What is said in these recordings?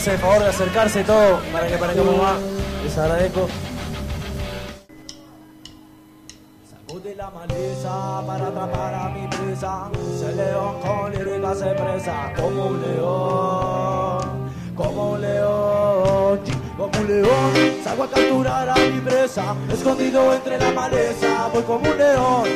hace el favor de acercarse todo para que para que mamá, les agradezco. Salgo de la maleza para atrapar a mi presa. Ese león con lírica se presa como un león, como un león, como un león. Salgo a capturar a mi presa, escondido entre la maleza. Voy como un león,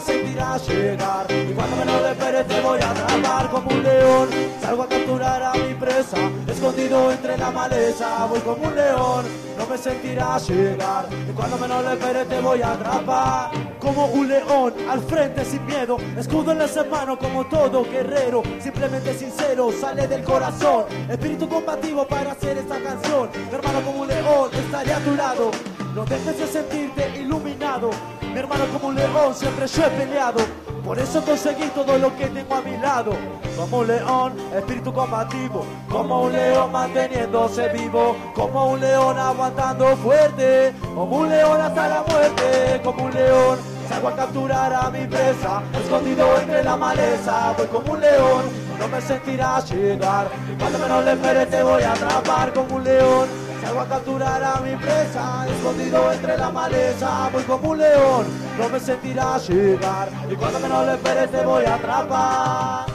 me sentirás llegar. Y cuando menos lo esperes te voy a atrapar como un león. Salgo a capturar a mi presa, escondido entre la maleza. Voy como un león, no me sentirás llegar. Y cuando menos lo esperes te voy a atrapar. Como un león, al frente sin miedo, escudo en las manos como todo guerrero, simplemente sincero, sale del corazón, espíritu combativo para hacer esta canción, mi hermano como un león, estaré a tu lado, no dejes de sentirte iluminado, mi hermano como un león, siempre yo he peleado, por eso conseguí todo lo que tengo a mi lado, como un león, espíritu combativo, como un león manteniéndose vivo, como un león aguantando fuerte, como un león hasta la muerte, como un león. Salgo a capturar a mi presa, escondido entre la maleza, voy como un león, no me sentirás llegar, cuando menos le esperes te voy a atrapar como un león. Salgo a capturar a mi presa, escondido entre la maleza, voy como un león, no me sentirás llegar, y cuando menos le esperes te voy a atrapar.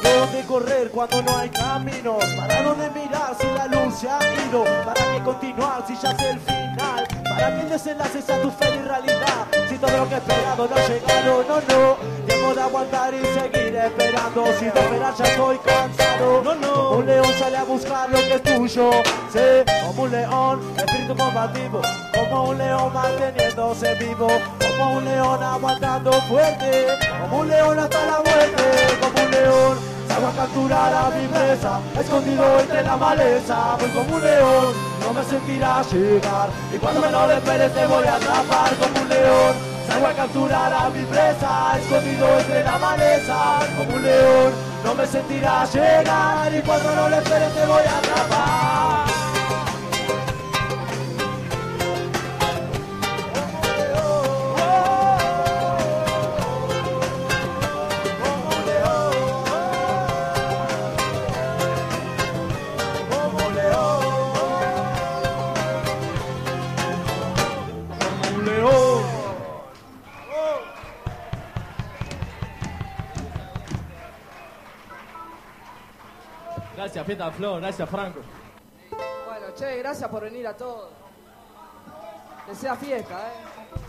¿Para dónde correr cuando no hay caminos? ¿Para dónde mirar si la luz se ha ido? ¿Para qué continuar si ya es el final? ¿Para qué el desenlace sea tu fe y realidad? Si todo lo que he esperado no ha llegado, no, no. Tiempo de aguantar y seguir esperando. Si de esperar ya estoy cansado, no, no. Un león sale a buscar lo que es tuyo. Sí, como un león, espíritu combativo. Como un león manteniéndose vivo. Como un león aguantando fuerte. Como un león hasta la muerte. Como un león Salgo a capturar a mi presa, escondido entre la maleza, voy como un león, no me sentirás llegar, y cuando menos lo esperes te voy a atrapar como un león. Salgo a capturar a mi presa, escondido entre la maleza, como un león, no me sentirás llegar, y cuando no lo esperes te voy a atrapar. Gracias, Fiesta Flor, gracias, Franco. Bueno, che, gracias por venir a todos. Que sea fiesta, ¿eh?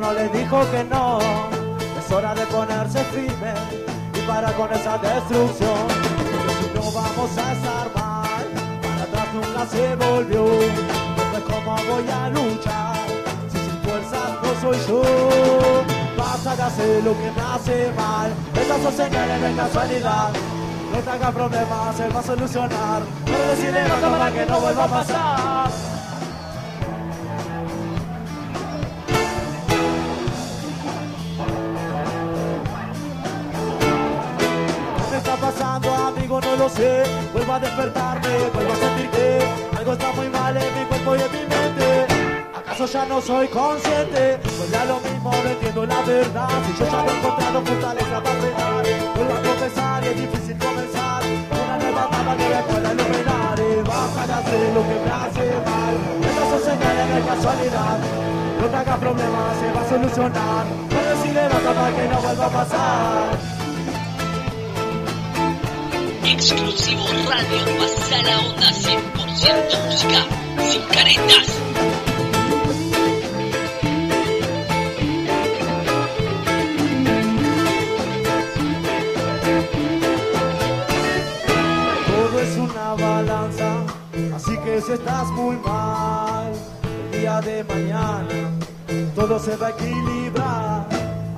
No le dijo que no. Es hora de ponerse firme y para con esa destrucción. No vamos a estar mal, para atrás nunca se volvió. Entonces cómo voy a luchar si sin fuerzas no soy yo. Basta de hacer lo que me hace mal. Estas son señales de casualidad. No te problemas, él va a solucionar. Pero decirle no para que no vuelva a pasar. Sé. Vuelvo a despertarme, vuelvo a sentir que algo está muy mal en mi cuerpo y en mi mente. ¿Acaso ya no soy consciente? Pues ya lo mismo, no entiendo la verdad. Si yo ya no he encontrado fortaleza para frenar, vuelvo a confesar y es difícil comenzar. Una nueva etapa que me pueda iluminar. Y basta de hacer lo que me hace mal. Estas señales de casualidad. No te problemas, se va a solucionar. Pero si le vas para que no vuelva a pasar. Exclusivo Radio Pasa la Onda 100% música sin caretas. Todo es una balanza, así que si estás muy mal, el día de mañana todo se va a equilibrar.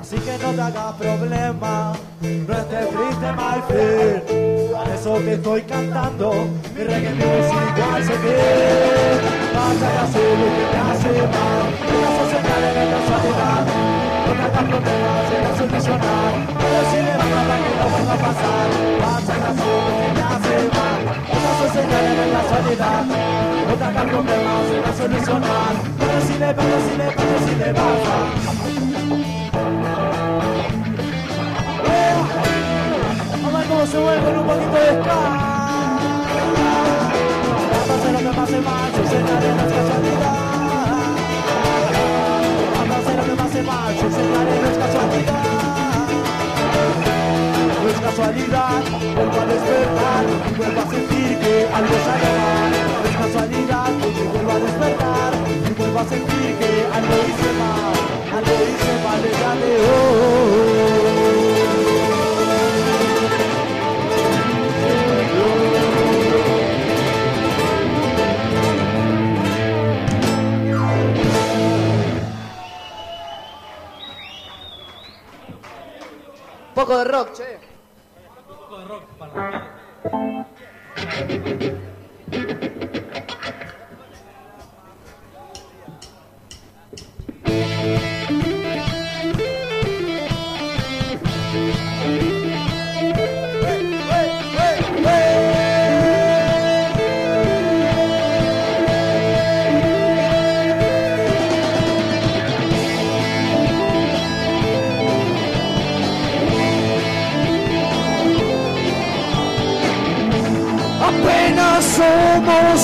Así que no te hagas problema, no estés triste, my friend. Por eso te estoy cantando, mi reggae music once again. Basta de hacer lo que te hace mal, no te señales de casualidad. No te hagas problemas, se va a solucionar. Pero si le vas a que no vuelva a pasar, basta de hacer lo que te hace mal. No te señales de casualidad. No te hagas problemas, se va a solucionar. Pero si le pasa, si le pasa, si le pasa. Se con un poquito de ska. Pase lo que pase mal, su señales no es casualidad. Pase lo que pase mal, su señales no es casualidad. No es casualidad, vuelvo a despertar y vuelvo a sentir que algo sale mal. No es casualidad, vuelvo a despertar y vuelvo a sentir que algo hice mal. Algo hice mal, dale, oh. Poco de rock, che.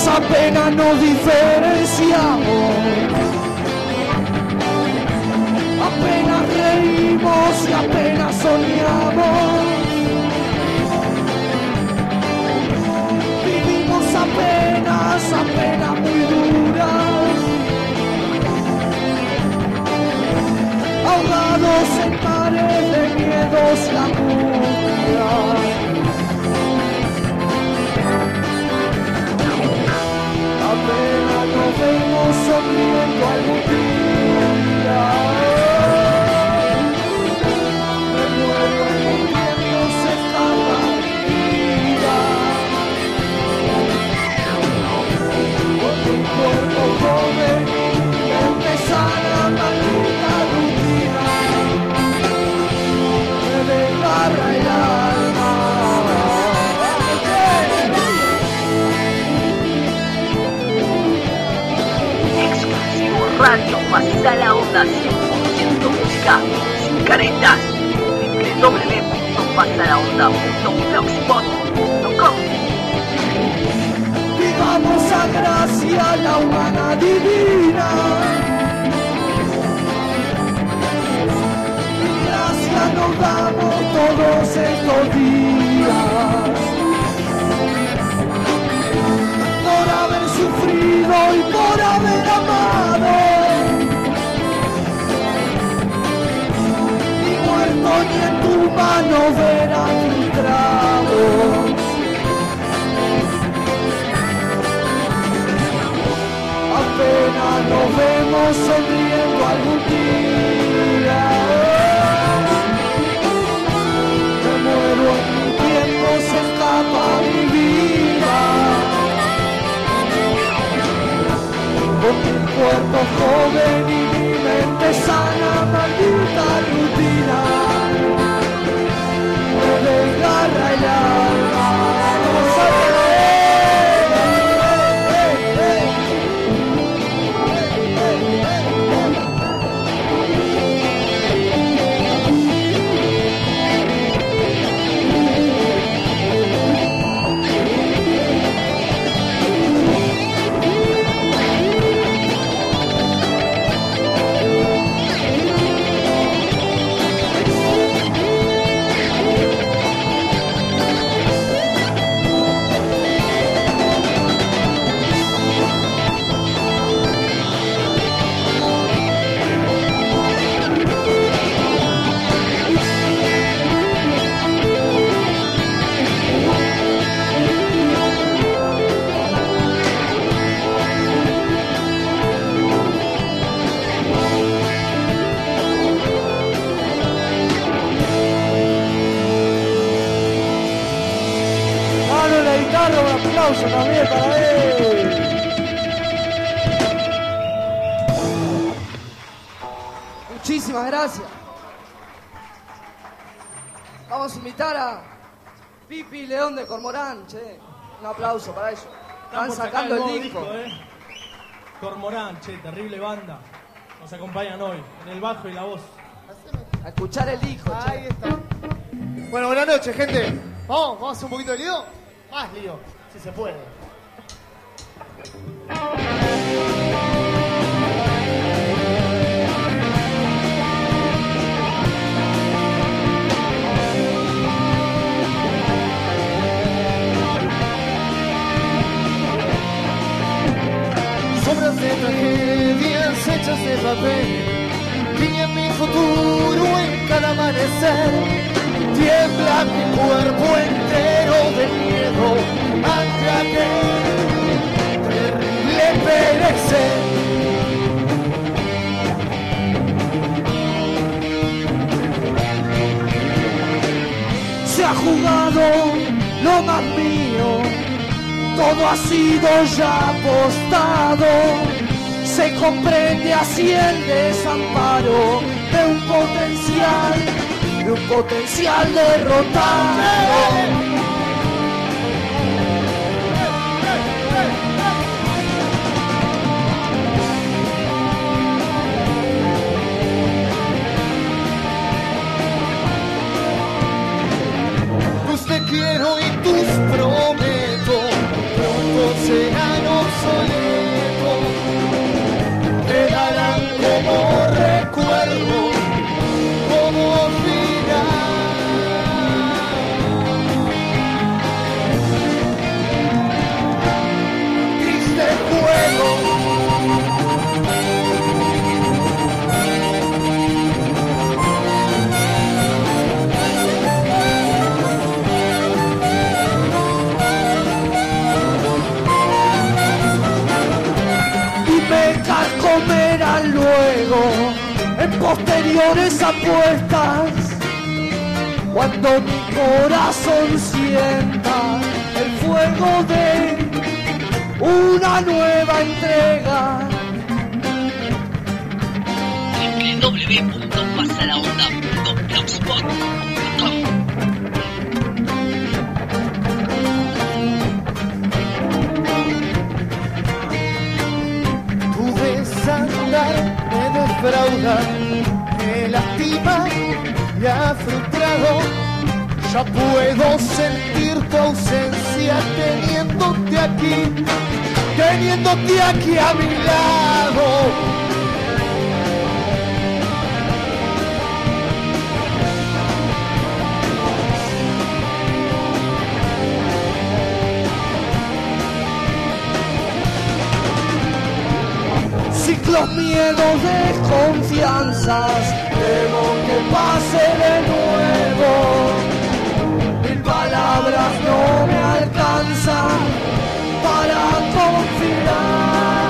Apenas nos diferenciamos. Apenas reímos y apenas soñamos. Vivimos apenas, apenas muy duras. Ahogados en mares de miedos y angustias. Thank you. Pasa la Onda 100% música sin caretas. www.pasalaonda.blogspot.com Vivamos a gracia la humana divina. Gracia nos damos todos estos días. Por haber sufrido y por haber amado. Ni en tu mano verán filtrados. apenas nos vemos sonriendo algún día. Me muero en mi tiempo, se escapa mi vida. Con mi cuerpo joven y mi mente sana, aplauso también para él. Muchísimas gracias. Vamos a invitar a Pipi León de Cormorán, che. Un aplauso para ellos. Están sacando el nuevo disco. eh. Cormorán, che, terrible banda. Nos acompañan hoy, en el bajo y la voz. A escuchar el disco, che. Ahí está. Bueno, buenas noches, gente. Vamos, vamos a hacer un poquito de lío. Más lío, si se puede. Sombras de tragedias hechas de papel Tiñen mi futuro en cada amanecer Tiembla mi cuerpo entero de miedo. Ante aquel terrible perecer Se ha jugado lo más mío, todo ha sido ya apostado. Se comprende así el desamparo de un potencial, un potencial derrotado. Posteriores apuestas cuando mi corazón sienta el fuego de una nueva entrega. www.pasalaonda.blogspot.com Tu desandar me defrauda, me lastima y ha frustrado. Ya puedo sentir tu ausencia teniéndote aquí, teniéndote aquí a mi lado. Ciclos, miedos, desconfianzas, que pase de nuevo. Mil palabras no me alcanzan para confiarte,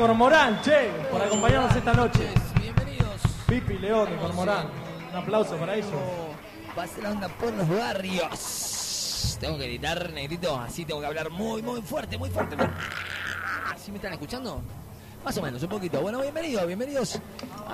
Cormorán, che, por acompañarnos esta noche. Bienvenidos. Pipi León de Cormorán. Un aplauso para ellos. Pase la onda por los barrios. Tengo que gritar, negrito, así tengo que hablar muy, muy fuerte, muy fuerte. ¿Sí me están escuchando? Más o menos, un poquito. Bueno, bienvenidos, bienvenidos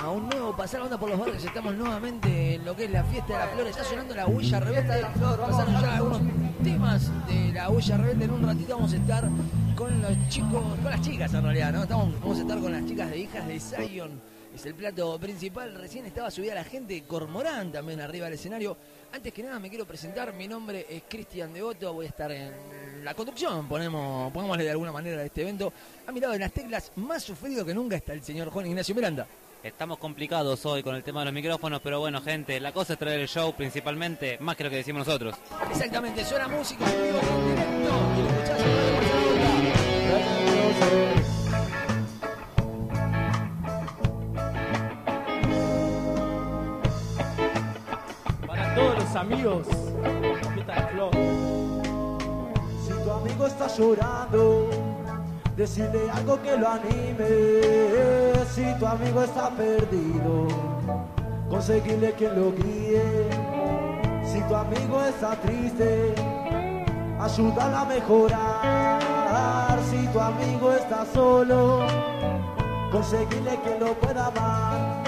a un nuevo Pasar la Onda por los Barrios. Estamos nuevamente en lo que es la Fiesta de la Flor. Está sonando la huella rebelde. Pasaron a ya algunos temas de la huella rebelde. En un ratito vamos a estar con los chicos, con las chicas en realidad, ¿no? Estamos, vamos a estar con las chicas de Hijas de Zion. Es el plato principal. Recién estaba subida la gente. Cormorán también arriba del escenario. Antes que nada me quiero presentar. Mi nombre es Cristian Devoto. Voy a estar en la conducción, ponemos, pongámosle de alguna manera de este evento. A mi lado de las teclas, más sufrido que nunca está el señor Juan Ignacio Miranda. Estamos complicados hoy con el tema de los micrófonos, pero bueno, gente, la cosa es traer el show principalmente, más que lo que decimos nosotros. Exactamente, suena música en vivo en directo. Y lo escuchás Para todos los amigos. Si tu amigo está llorando, decirle algo que lo anime. Si tu amigo está perdido, conseguirle que lo guíe. Si tu amigo está triste, ayúdalo a mejorar. Tu amigo está solo, conseguirle que lo pueda amar.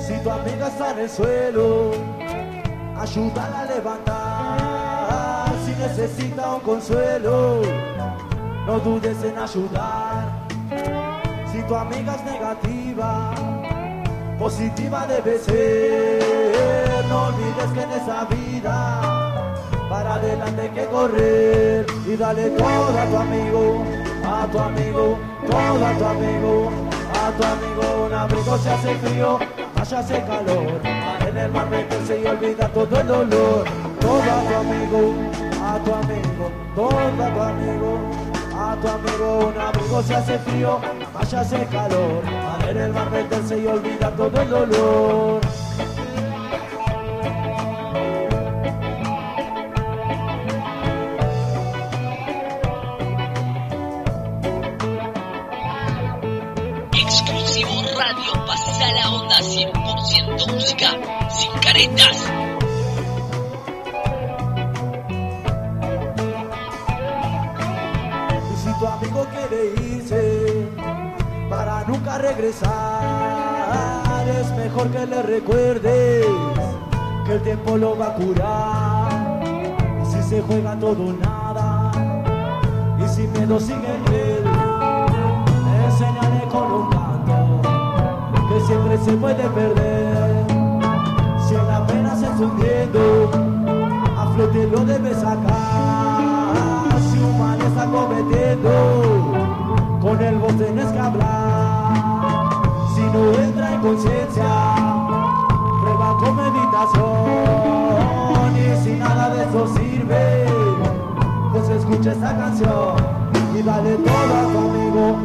Si tu amiga está en el suelo, ayúdala a levantar. Si necesita un consuelo, no dudes en ayudar. Si tu amiga es negativa, positiva debe ser. No olvides que en esa vida, para adelante hay que correr. Y dale todo a tu amigo, a tu amigo, todo a tu amigo. A tu amigo un abrigo se hace frío, allá hace calor. En el mar meterse y olvida todo el dolor. Todo tu amigo, a tu amigo, todo a tu amigo. A tu amigo un abrigo se hace frío, allá hace calor. En el mar meterse y olvida todo el dolor. 100% música sin caretas. Y si tu amigo quiere irse para nunca regresar, es mejor que le recuerdes que el tiempo lo va a curar. Y si se juega todo nada, y si miedo sigue se puede perder. Si en la pena se hundiendo, a flote lo debe sacar. Si un mal está cometiendo, con él vos tenés que hablar. Si no entra en conciencia, prueba con meditación. Y si nada de eso sirve, pues escucha esta canción y dale todo a tu amigo,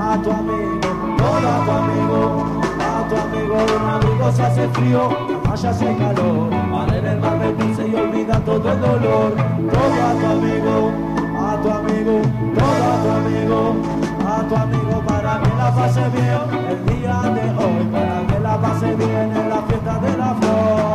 a tu amigo, todo a tu amigo, tu amigo. Un amigo se hace frío, allá hace calor. Para en el mar meterse y olvida todo el dolor. Todo a tu amigo, a tu amigo, todo a tu amigo, a tu amigo para que la pase bien el día de hoy, para que la pase bien en la fiesta de la flor.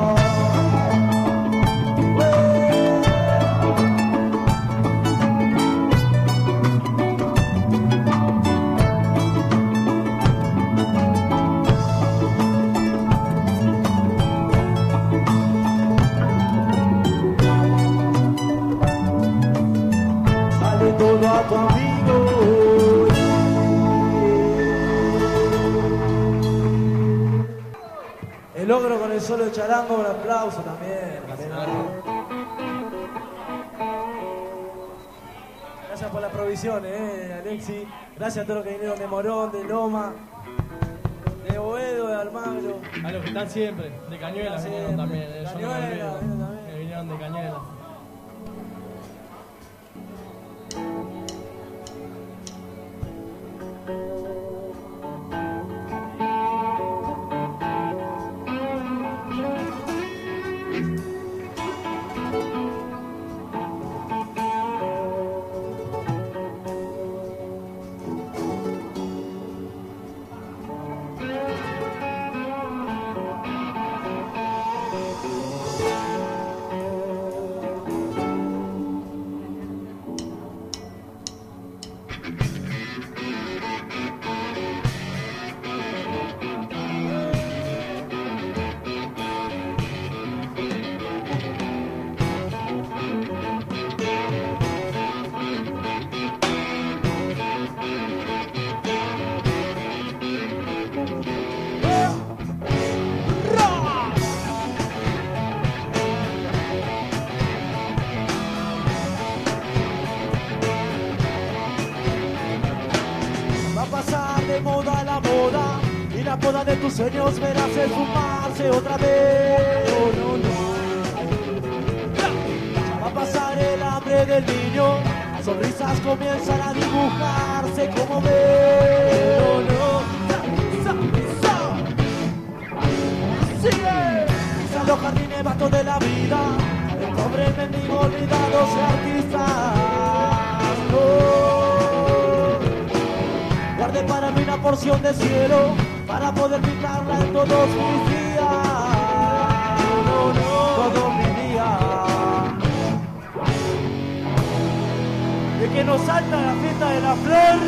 solo de charango, un aplauso también. Gracias por las provisiones, eh, Alexi. Gracias a todos los que vinieron de Morón, de Loma, de Boedo, de Almagro. A los que están siempre, de Cañuelas eh, vinieron también. Eh, Cañuela, no también. Vinieron de Cañuelas. Sueños verás esfumarse otra vez. No, no, no. Ya va a pasar el hambre del niño, sonrisas comienzan a dibujarse como ves. No, no. Sigue. Los jardines vastos de la vida, el pobre mendigo olvidados de artistas. No. Guardé para mí una porción de cielo para poder en todos mis días. Todos mis días. De que nos salta la fiesta de la flor,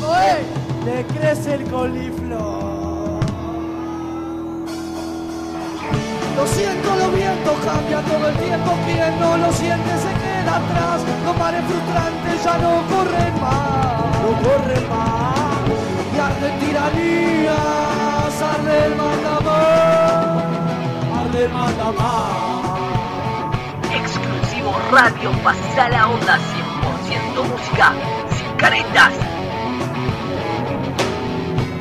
¡Vamos, eh! le crece el coliflor. Lo siento, los vientos cambian todo el tiempo. Quien no lo siente se queda atrás. Los mares frustrantes ya no corren más. No corre más. Y arde tiranías, arde el mandamás. Arde el mandamás. Exclusivo Radio Pasa la Onda 100% música sin caretas.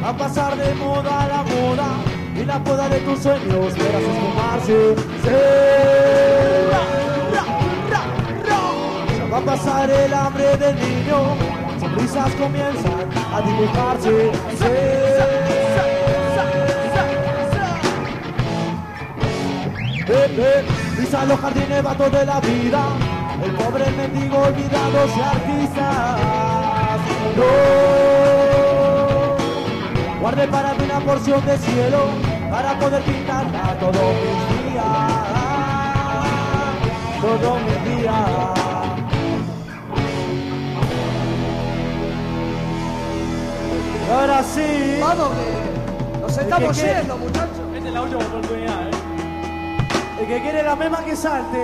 A pasar de moda a la moda y la poda de tus sueños verás esfumarse. Ya va a pasar el hambre del niño, sonrisas comienzan a dibujarse. Pisan los jardines vatos de la vida, el pobre mendigo olvidado de artistas. No. Guardé para mí una porción de cielo para poder pintarla todos mis días. Todos mis días. Ahora sí. Vamos, que nos estamos que- yendo, muchachos. Esta es la última oportunidad, ¿eh? El que quiere la mema que salte.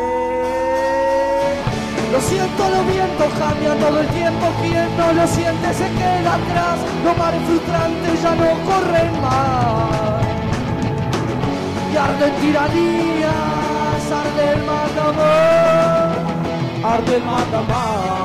Lo siento, los vientos cambian todo el tiempo. Quien no lo siente se queda atrás. Los mares frustrantes ya no corren más. Y arden tiranías, arde el mandamás. Arde el mandamás.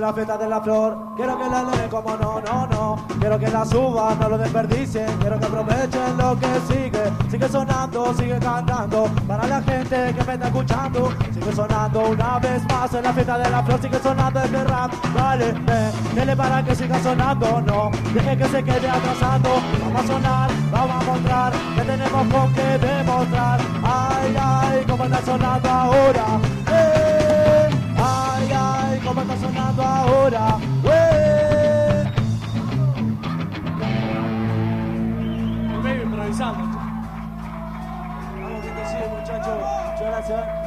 La fiesta de la flor, quiero que la leen como no, no, no. Quiero que la suban, no lo desperdicien, quiero que aprovechen lo que sigue. Sigue sonando, sigue cantando, para la gente que me está escuchando. Sigue sonando una vez más en la fiesta de la flor, sigue sonando este rap. Vale, dele para que siga sonando, no. Deje que se quede atrasando, vamos a sonar, vamos a mostrar que tenemos con qué demostrar. Ay, ay, cómo está sonando ahora. Sonando ahora. El baby improvisando. Vamos que te sigue, muchachos. Muchas gracias.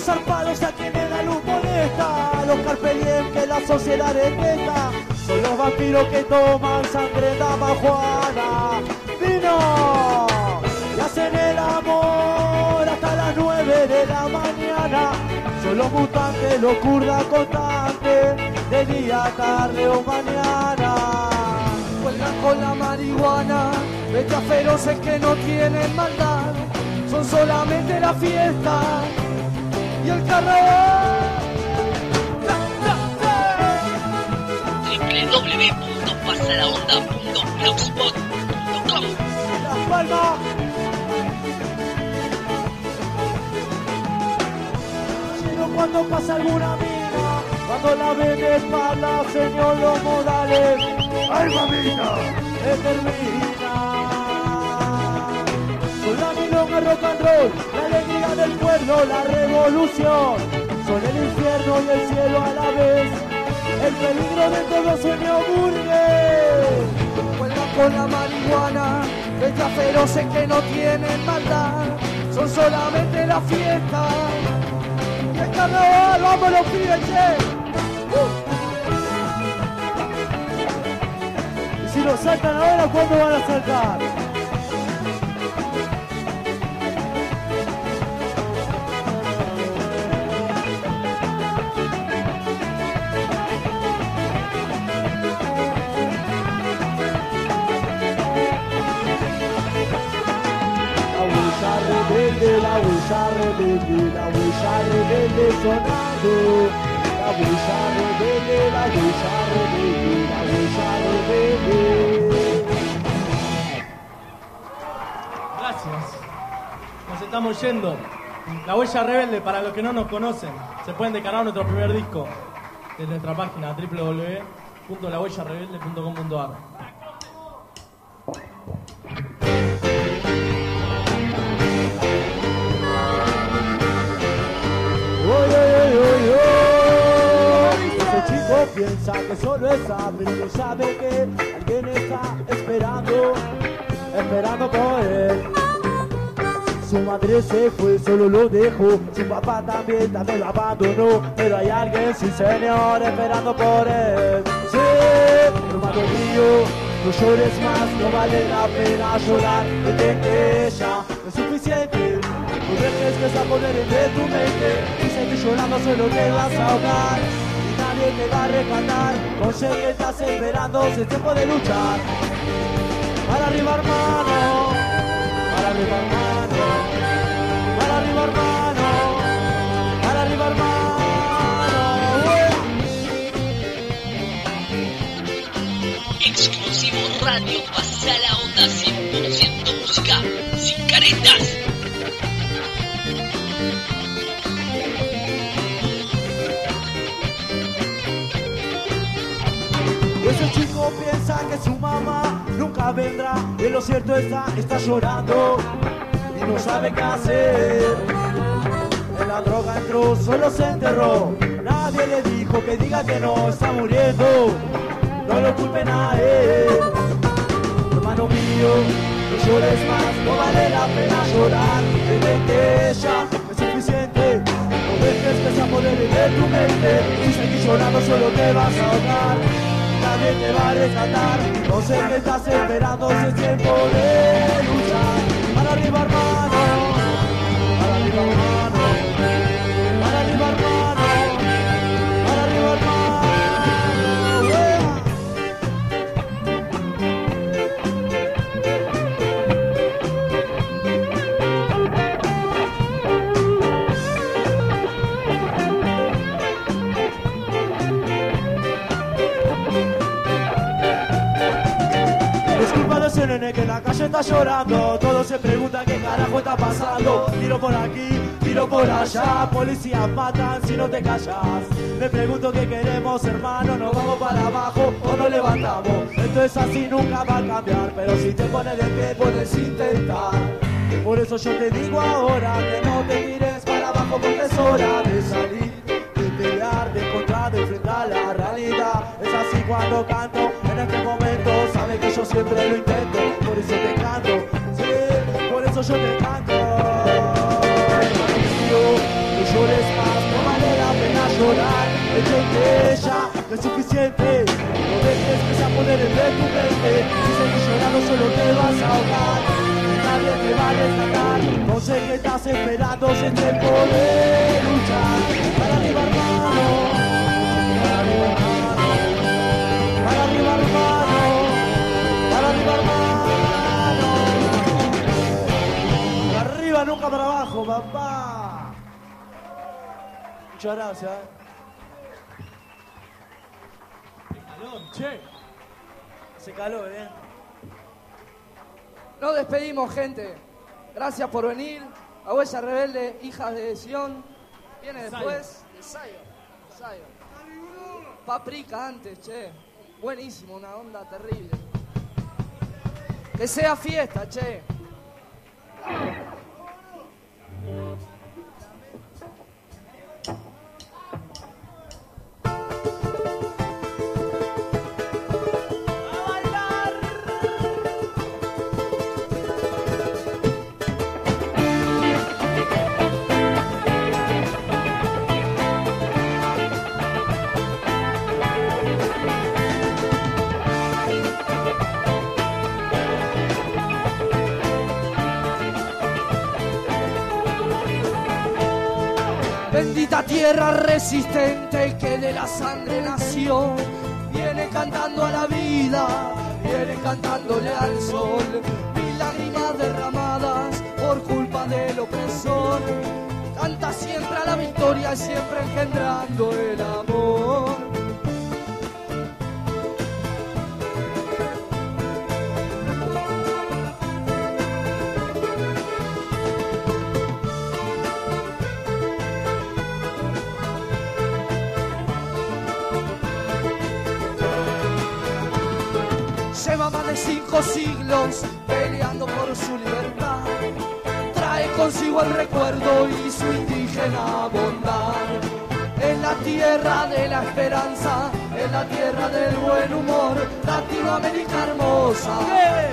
Los zarpados a quienes la luz molesta, los carpelien que la sociedad detesta, son los vampiros que toman sangre de amajuana. ¡Vino! Y hacen el amor hasta las nueve de la mañana. Son los mutantes, los kurdas constantes, de día, tarde o mañana. Juegan con la marihuana, bestias feroces que no tienen maldad. Son solamente la fiesta y el carnaval. www.pasalaonda.blogspot.com Las Palmas. Sino cuando pasa alguna mina, cuando la ven de espalda, señor los modales. ¡Ay, mamita! Se termina. Con la milonga rock and roll, la alegría del pueblo, la revolución. Son el infierno y el cielo a la vez. El peligro de todo sueño burgués. Juegan con la marihuana, bestias feroces que no tienen maldad. Son solamente la fiesta. Y el carnaval, vámonos, che. Y si nos saltan ahora, ¿cuándo van a saltar? Huella rebelde, la huella rebelde sonando. La huella rebelde, la huella rebelde, la huella rebelde. Gracias. Nos estamos yendo. La Huella Rebelde, para los que no nos conocen, se pueden descargar nuestro primer disco desde nuestra página www.lahuellarebelde.com.ar. piensa que solo es pero no sabe que alguien está esperando, esperando por él. Su madre se fue, solo lo dejó. Su papá también, también lo abandonó. Pero hay alguien, sí señor, esperando por él. Sí, hermano mío, no llores más, no vale la pena llorar. Detente ya, no es suficiente. No dejes que se apodere de tu mente. Y seguir llorando solo te vas a ahogar. Nadie te va a rescatar. Conseguir que estás esperando, es tiempo de luchar. Para arriba, hermano. Para arriba, hermano. Para arriba, hermano. Para arriba, hermano. Exclusivo Radio Pasa ese chico piensa que su mamá nunca vendrá. Y lo cierto está, está llorando. Y no sabe qué hacer. En la droga entró, solo se enterró. Nadie le dijo que diga que no, está muriendo. No lo culpen a él. Hermano mío, no llores más, no vale la pena llorar. Detente ya, es suficiente. No dejes que se apodere de tu mente. Si seguís llorando, solo te vas a ahogar. Nadie te va a rescatar. No sé qué estás esperando, si es tiempo de luchar. Para arriba, hermano. Para arriba, hermano. Es culpa de ese nene que la calle está llorando. Todos se preguntan qué carajo está pasando. Tiro por aquí, tiro por allá. Policías matan si no te callas. Me pregunto qué queremos, hermano. ¿Nos vamos para abajo o nos levantamos? Esto es así, nunca va a cambiar. Pero si te pones de pie, puedes intentar. Por eso yo te digo ahora que no te tires para abajo porque es hora de salir. De pelear, de encontrar, de enfrentar la realidad. Es así cuando canto, en este momento Que yo siempre lo intento, por eso te canto, sí, por eso yo te canto. Mío, no llores más, no vale la pena llorar, detente ya, no es suficiente. No dejes que se apodere de tu mente, si seguís llorando solo te vas a ahogar. Nadie te va a rescatar, no sé qué estás esperando, si es tiempo luchar. Para arriba hermano, para arriba hermano. Arriba, nunca para abajo, papá. Muchas gracias. Eh. Qué calor, che. Hace calor, ¿eh? Nos despedimos, gente. Gracias por venir. La huella rebelde, hijas de Sion. Viene después. De Sayo. Paprika antes, che. Buenísimo, una onda terrible. Que sea fiesta, che. Tierra resistente que de la sangre nació. Viene cantando a la vida, viene cantándole al sol. Mil lágrimas derramadas por culpa del opresor. Canta siempre a la victoria y siempre engendrando el amor. De cinco siglos peleando por su libertad. Trae consigo el recuerdo y su indígena bondad. En la tierra de la esperanza, en la tierra del buen humor, Latinoamérica hermosa.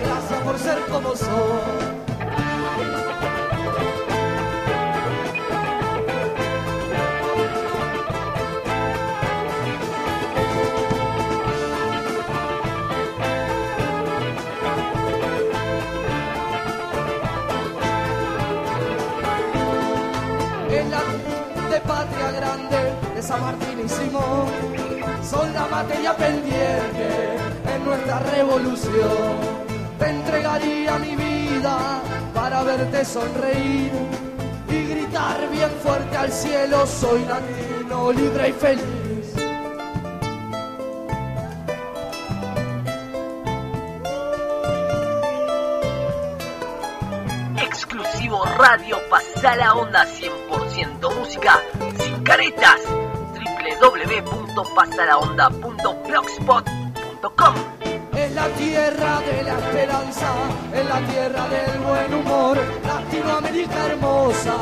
Gracias por ser como sos. Grande, de San Martín y Simón, son la materia pendiente en nuestra revolución. Te entregaría mi vida para verte sonreír y gritar bien fuerte al cielo, soy latino, libre y feliz. Radio Pasa la Onda 100% música caretas. www.pasalaonda.blogspot.com Es la tierra de la esperanza, es la tierra del buen humor, Latinoamérica hermosa,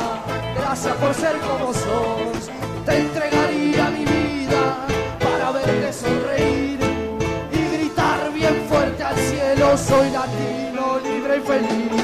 gracias por ser como sos. Te entregaría mi vida para verte sonreír y gritar bien fuerte al cielo, soy latino, libre y feliz.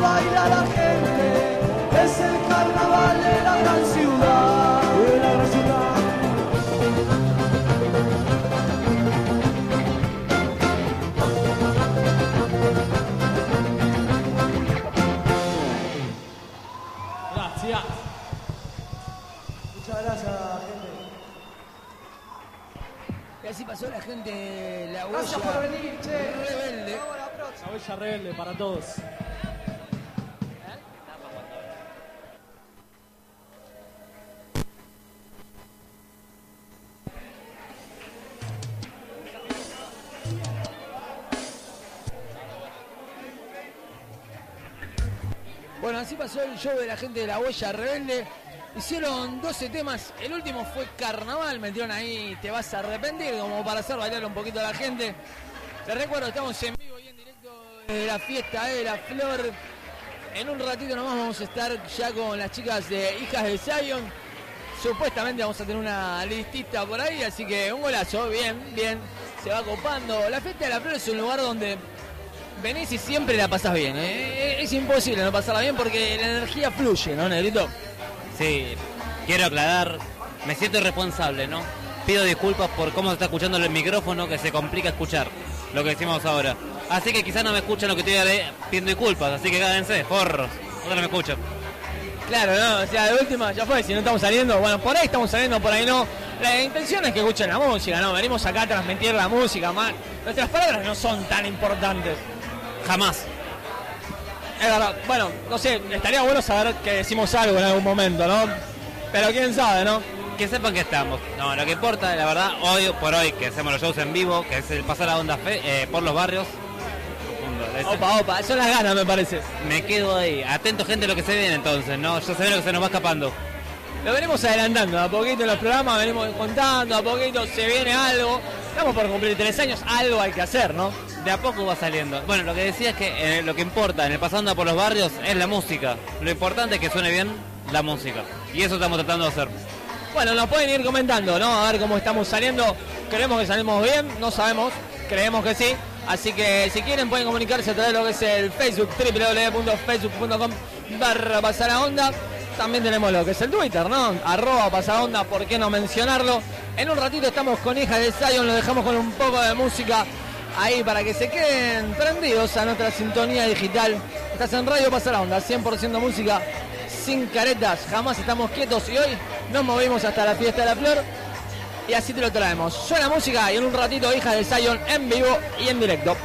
Baila, la gente, es el carnaval de la gran ciudad. De la gran ciudad. Gracias. Muchas gracias, gente. Y así pasó la gente, la Gracias huella por venir, che. rebelde. La próxima. La huella rebelde para todos. Pasó el show de la gente de la huella rebelde. Hicieron 12 temas, el último fue carnaval, metieron ahí Te vas a arrepentir, como para hacer bailar un poquito a la gente. Les recuerdo, estamos en vivo y en directo de la fiesta de la flor. En un ratito nomás vamos a estar ya con las chicas de Hijas de Zion. Supuestamente vamos a tener una listita por ahí, así que un golazo, bien, bien, se va copando. La fiesta de la flor es un lugar donde venís y siempre la pasás bien. ¿eh? Es imposible no pasarla bien porque la energía fluye, ¿no, Negrito? Sí, quiero aclarar, me siento responsable, ¿no? Pido disculpas por cómo se está escuchando el micrófono, que se complica escuchar lo que decimos ahora. Así que quizás no me escuchan lo que estoy pidiendo disculpas, así que cádense, forros, no me escuchan. Claro, no, o sea, de última, ya fue, si no estamos saliendo, bueno, por ahí estamos saliendo, por ahí no. La intención es que escuchen la música, ¿no? Venimos acá a transmitir la música, más. Nuestras palabras no son tan importantes. Jamás. Es verdad, bueno, no sé, estaría bueno saber que decimos algo en algún momento, ¿no? Pero quién sabe, ¿no? Que sepan que estamos. No, lo que importa, la verdad, hoy por hoy que hacemos los shows en vivo, que es el pasar la onda fe, eh, por los barrios. Opa, opa, son las ganas, me parece. Me quedo ahí. Atento gente a lo que se viene entonces, ¿no? Ya se ve lo que se nos va escapando. Lo venimos adelantando, a poquito en los programas venimos contando, a poquito se viene algo. Estamos por cumplir tres años, algo hay que hacer, ¿no? De a poco va saliendo. Bueno, lo que decía es que eh, lo que importa en el pasando por los barrios es la música. Lo importante es que suene bien la música. Y eso estamos tratando de hacer. Bueno, nos pueden ir comentando, ¿no? A ver cómo estamos saliendo. Creemos que salimos bien, no sabemos, creemos que sí. Así que si quieren pueden comunicarse a través de lo que es el Facebook, www.facebook.com barra pasar onda. También tenemos lo que es el Twitter, ¿no? Arroba pasaonda, ¿por qué no mencionarlo? En un ratito estamos con Hija de Zion, lo dejamos con un poco de música ahí para que se queden prendidos a nuestra sintonía digital. Estás en Radio Pasar Onda, 100% música sin caretas, jamás estamos quietos y hoy nos movimos hasta la fiesta de la flor y así te lo traemos. Suena música y en un ratito hija de Zion en vivo y en directo.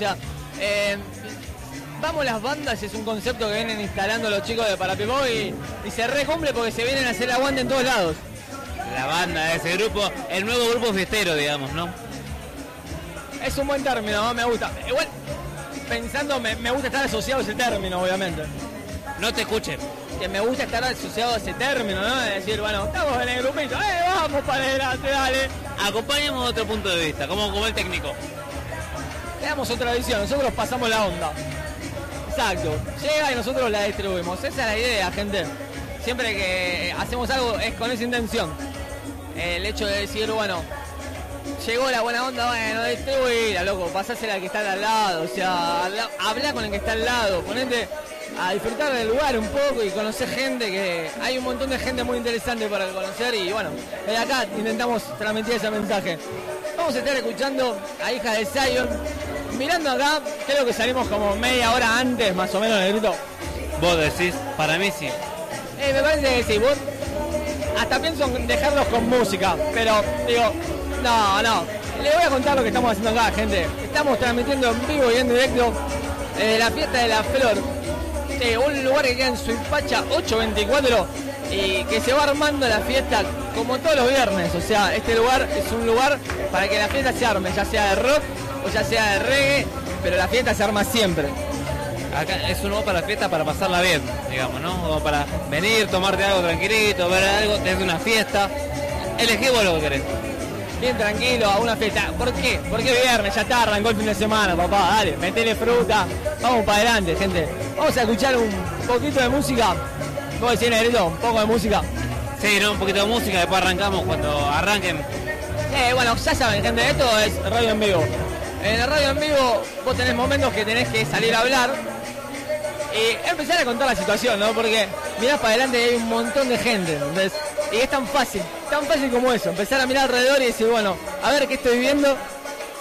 Sea, eh, vamos las bandas es un concepto que vienen instalando los chicos de Parapimó y, y se recumple porque se vienen a hacer aguante en todos lados. La banda, ese grupo, el nuevo grupo fiestero, digamos, ¿no? Es un buen término, ¿no? me gusta. Igual, pensando, me, me gusta estar asociado a ese término, obviamente. No te escuchen. Que me gusta estar asociado a ese término, ¿no? De decir, bueno, estamos en el grupito, ¡eh, vamos para adelante, dale! Acompañemos otro punto de vista, como, como el técnico. Le damos otra visión, nosotros pasamos la onda. Exacto, llega y nosotros la distribuimos. Esa es la idea, gente. Siempre que hacemos algo es con esa intención. El hecho de decir, bueno, llegó la buena onda, bueno, distribuirla, loco, pasásela al que está al lado, o sea, habla con el que está al lado, ponete a disfrutar del lugar un poco y conocer gente que hay un montón de gente muy interesante para conocer y bueno, desde acá intentamos transmitir ese mensaje. Vamos a estar escuchando a hija de Zion. Mirando acá, creo que salimos como media hora antes, más o menos, Negrito. Vos decís, para mí sí. Eh, me parece que sí, vos hasta pienso en dejarlos con música, pero digo, no, no. Le voy a contar lo que estamos haciendo acá, gente. Estamos transmitiendo en vivo y en directo eh, la fiesta de la flor. Eh, un lugar que queda en Suipacha 824 y que se va armando la fiesta como todos los viernes. O sea, este lugar es un lugar para que la fiesta se arme, ya sea de rock o ya sea de reggae, pero la fiesta se arma siempre. Acá es un lugar para la fiesta para pasarla bien, digamos, ¿no? Como para venir, tomarte algo tranquilito, ver algo, tener una fiesta. Elegí vos lo que querés. Bien tranquilo, a una fiesta. ¿Por qué? Porque viernes, ya está, arrancó el fin de semana, papá. Dale, metele fruta. Vamos para adelante, gente. Vamos a escuchar un poquito de música. ¿Vos decís, Negrito? Un poco de música. Sí, ¿no? Un poquito de música, después arrancamos cuando arranquen. Eh, bueno, ya saben, gente, esto es radio en vivo. En la radio en vivo vos tenés momentos que tenés que salir a hablar y empezar a contar la situación, ¿no? Porque mirás para adelante y hay un montón de gente, ¿entendés? Y es tan fácil, tan fácil como eso, empezar a mirar alrededor y decir, bueno, a ver qué estoy viendo.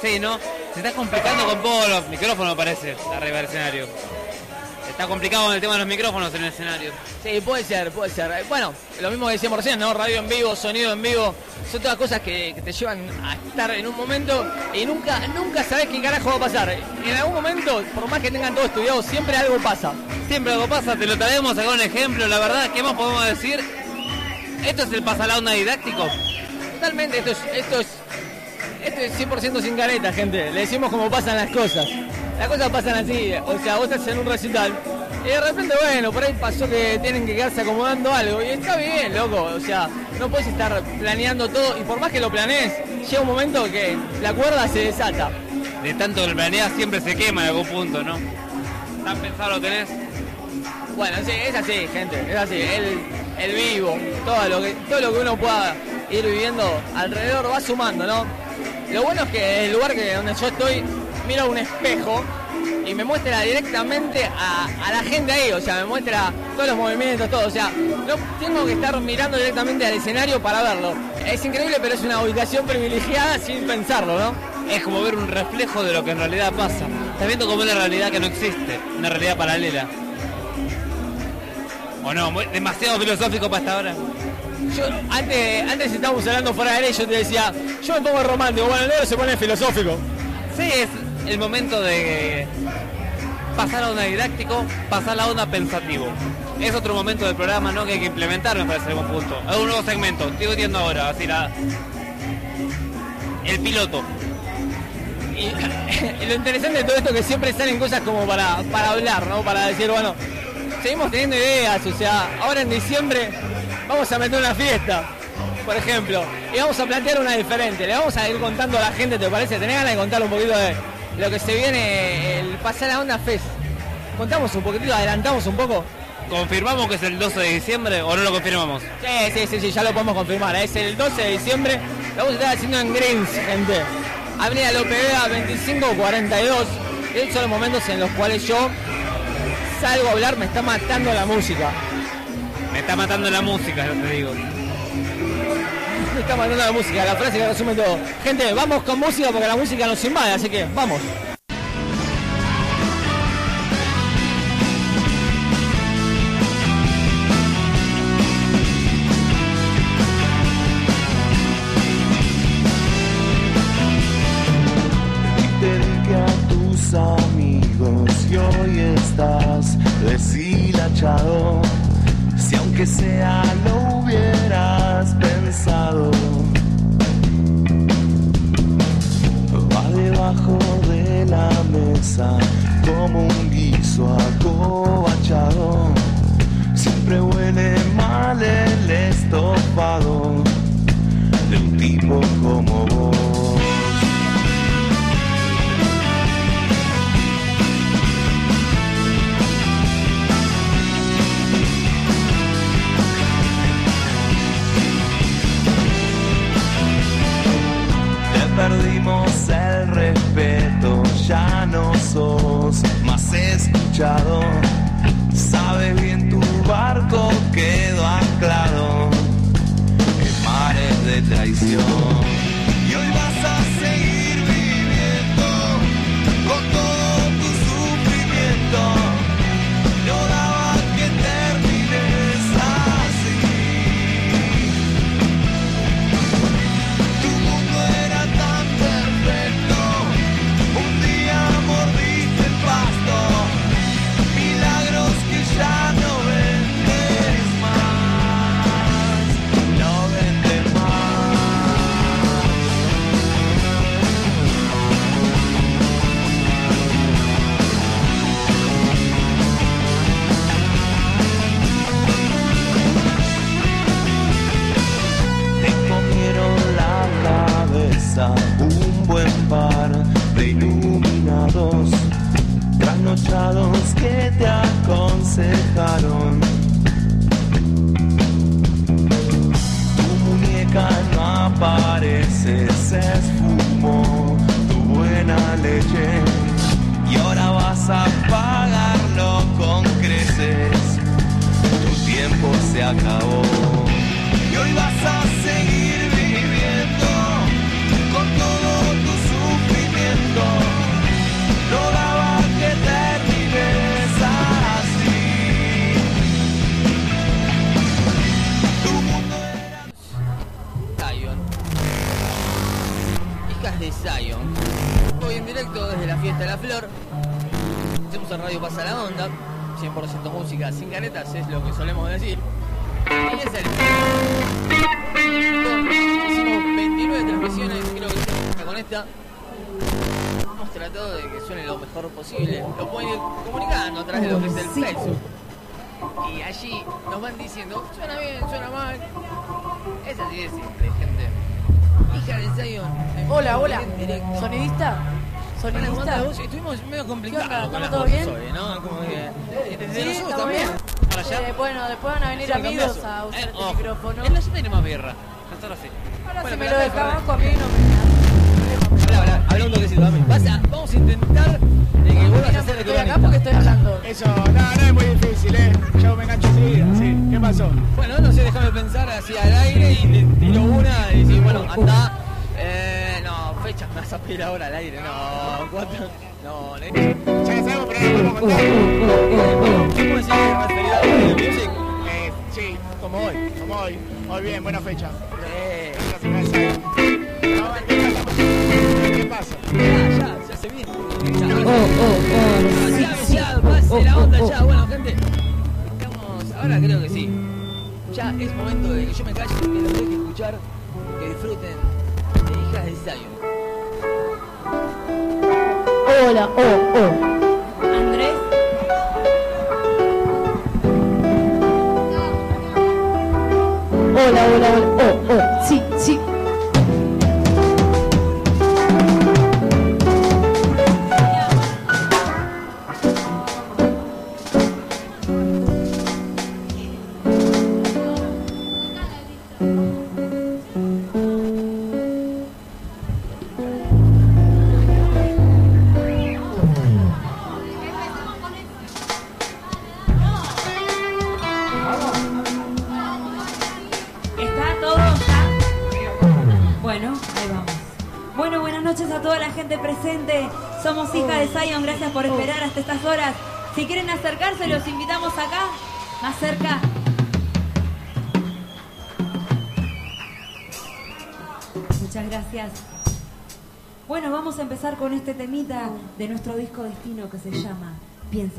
Sí, ¿no? Se está complicando con todos los micrófonos, parece, arriba del escenario. Está complicado con el tema de los micrófonos en el escenario. Sí, puede ser, puede ser. Bueno, lo mismo que decíamos recién, ¿no? Radio en vivo, sonido en vivo, son todas cosas que, que te llevan a estar en un momento y nunca, nunca sabes qué carajo va a pasar. En algún momento, por más que tengan todo estudiado, siempre algo pasa. Siempre algo pasa, te lo traemos acá un ejemplo, la verdad, ¿qué más podemos decir? Esto es el pasalaunda didáctico. Totalmente, esto es, esto es, esto es 100% sin careta, gente. Le decimos cómo pasan las cosas. Las cosas pasan así, o sea, vos estás en un recital y de repente, bueno, por ahí pasó que tienen que quedarse acomodando algo y está bien, loco, o sea, no puedes estar planeando todo y por más que lo planees, llega un momento que la cuerda se desata. De tanto que planeas siempre se quema en algún punto, ¿no? ¿Tan pensado lo tenés? Bueno, sí, es así, gente, es así, el, el vivo, todo lo, que, todo lo que uno pueda ir viviendo alrededor va sumando, ¿no? Lo bueno es que el lugar que donde yo estoy, miro un espejo y me muestra directamente a, a la gente ahí, o sea, me muestra todos los movimientos, todo, o sea, no tengo que estar mirando directamente al escenario para verlo. Es increíble, pero es una ubicación privilegiada sin pensarlo, ¿no? Es como ver un reflejo de lo que en realidad pasa. Estás viendo como una realidad que no existe, una realidad paralela. ¿O no? Muy- demasiado filosófico para esta hora. Yo, antes, antes estábamos hablando fuera de aire, yo te decía, yo me pongo romántico, bueno, el negro se pone filosófico. Sí, es el momento de pasar a onda didáctico, pasar a onda pensativo. Es otro momento del programa, ¿no? Que hay que implementar, me parece, algún punto. Es un nuevo segmento, estoy viendo ahora, así la... El piloto. Y, y lo interesante de todo esto es que siempre salen cosas como para, para hablar, ¿no? Para decir, bueno, seguimos teniendo ideas, o sea, ahora en diciembre vamos a meter una fiesta, por ejemplo, y vamos a plantear una diferente, le vamos a ir contando a la gente, ¿te parece? ¿Tenés ganas de contar un poquito de lo que se viene, el pasar a onda fest? Contamos un poquitito, adelantamos un poco. ¿Confirmamos que es el 12 de diciembre o no lo confirmamos? Sí, sí, sí, sí, ya lo podemos confirmar. Es el 12 de diciembre. Lo vamos a estar haciendo en Greens, gente. Avenida López Vega 2542. Esos son los momentos en los cuales yo salgo a hablar, me está matando la música. Me está matando la música, yo te digo que está mandando la música, la frase que resume todo. Gente, vamos con música porque la música nos invade, así que vamos. deshilachado, si aunque sea lo hubiera va debajo de la mesa como un guiso acobachado. Siempre huele mal el estofado de un tipo como vos. el respeto, ya no sos más escuchado. Sabes bien tu barco quedó anclado en mares de traición.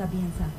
改变。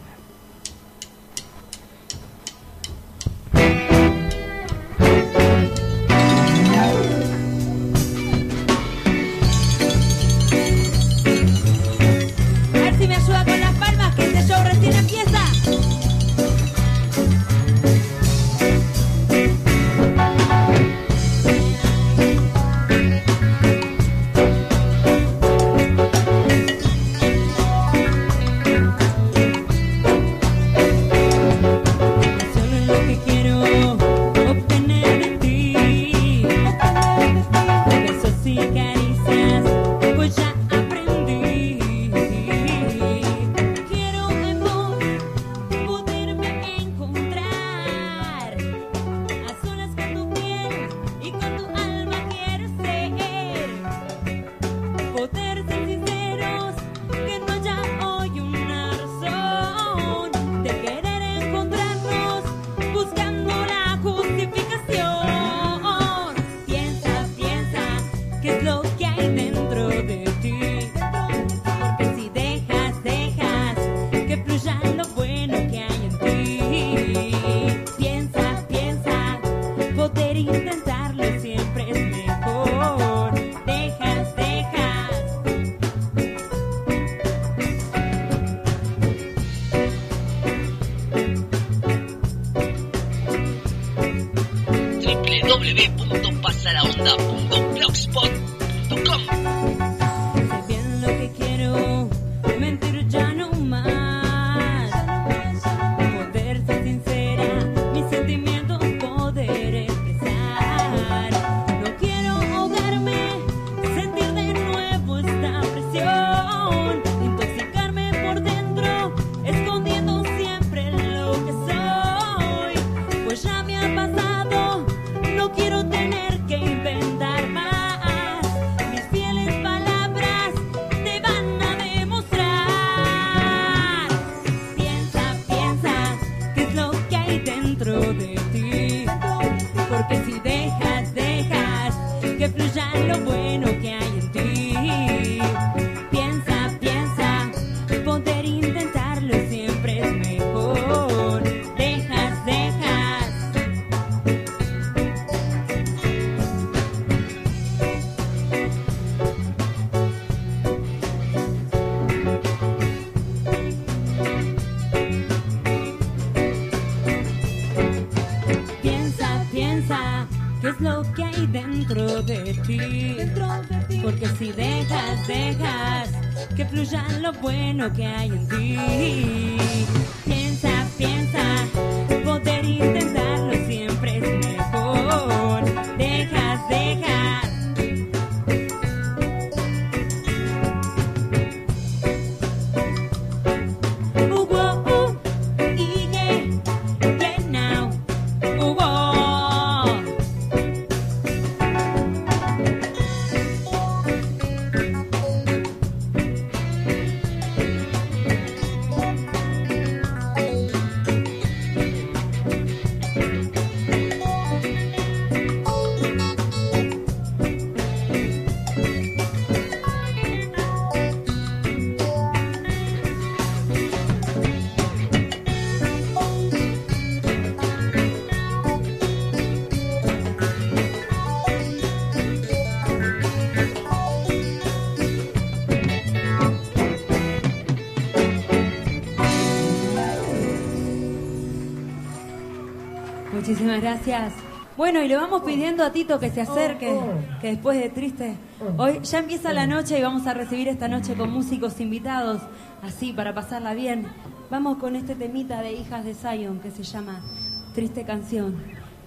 dentro de ti. Porque si dejas, dejas que fluya lo bueno que hay en ti. Muchísimas gracias. Bueno, y le vamos pidiendo a Tito que se acerque, oh, oh. que después de triste, oh. hoy ya empieza la noche y vamos a recibir esta noche con músicos invitados, así para pasarla bien. Vamos con este temita de Hijas de Zion que se llama Triste Canción.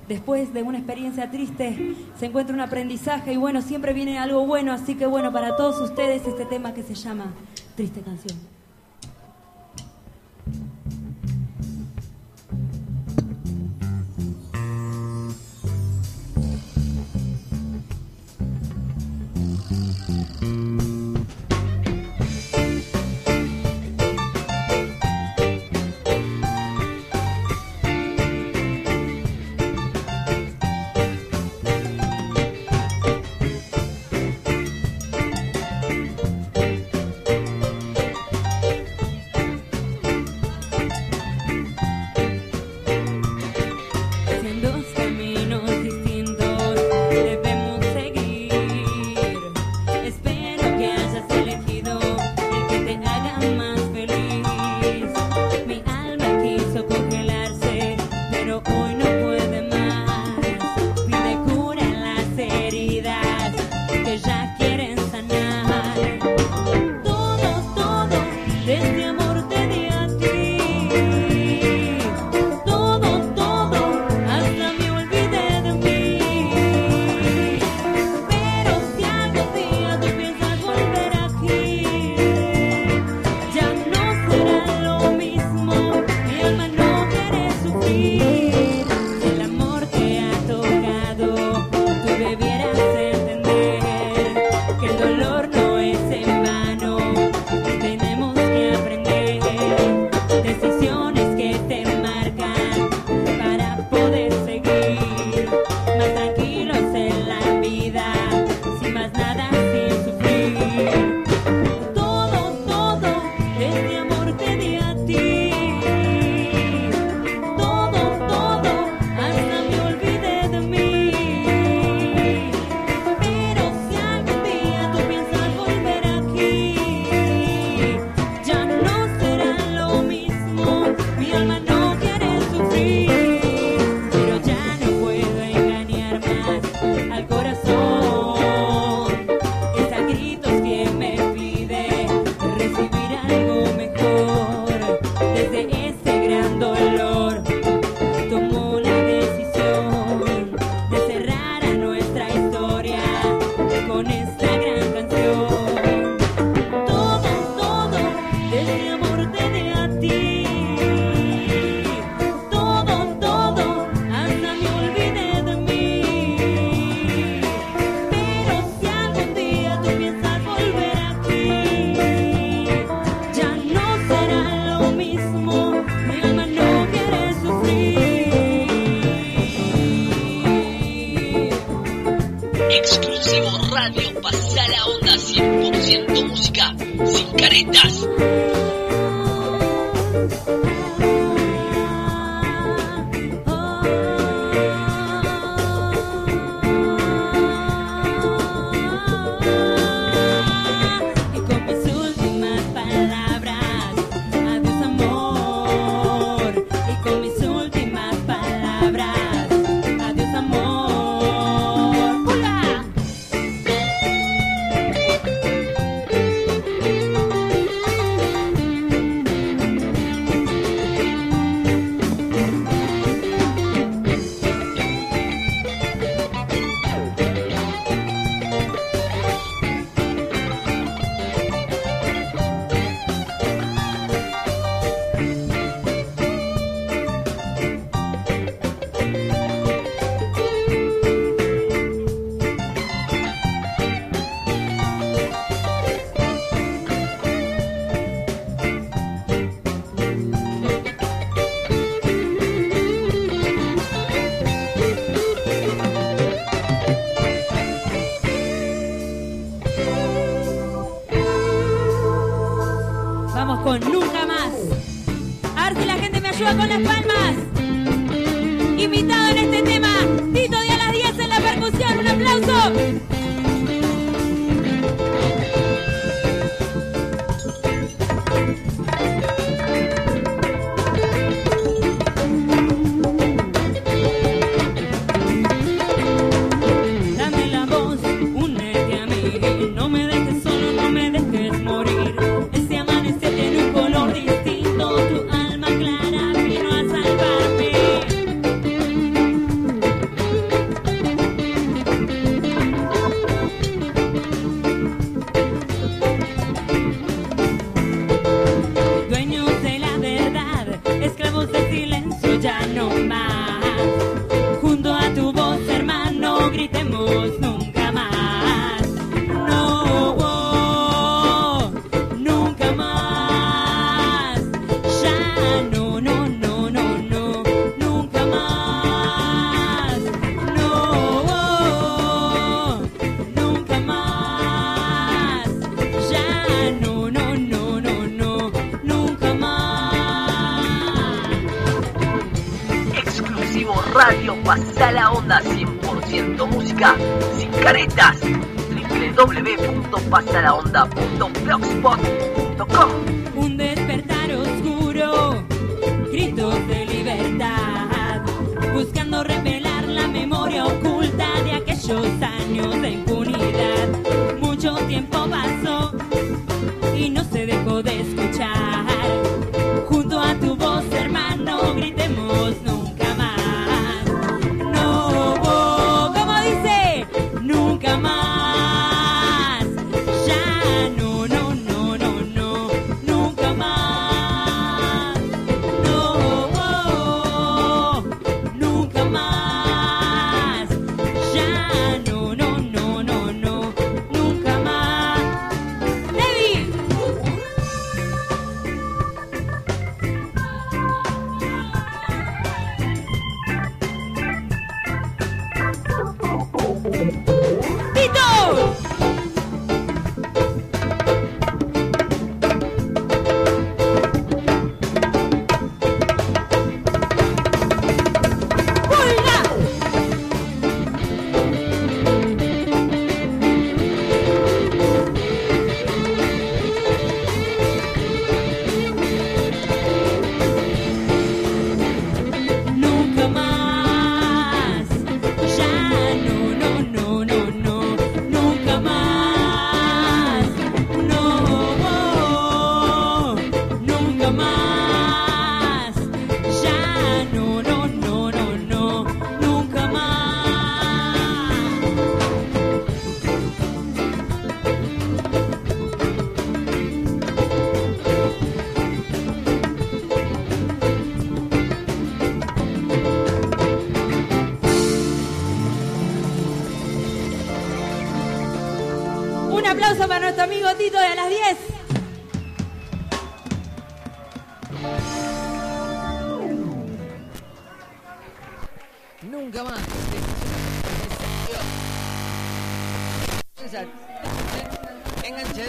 Después de una experiencia triste se encuentra un aprendizaje y bueno, siempre viene algo bueno, así que bueno, para todos ustedes este tema que se llama Triste Canción.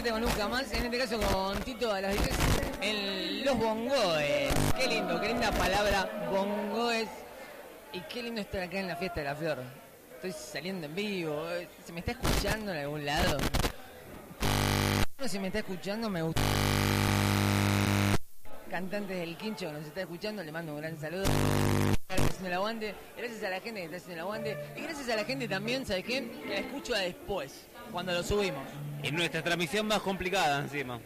Enganchate con nunca más, en este caso con Tito a las 10 en los bongoes. Qué lindo, qué linda palabra, bongoes. Y qué lindo estar acá en la fiesta de la flor. Estoy saliendo en vivo, se me está escuchando en algún lado. No, si me está escuchando, me gusta. Cantantes del Quincho nos está escuchando, le mando un gran saludo. Gracias a la gente que está haciendo el aguante. Y gracias a la gente también, ¿sabes qué? Que la escucha después, cuando lo subimos. Y nuestra transmisión más complicada encima.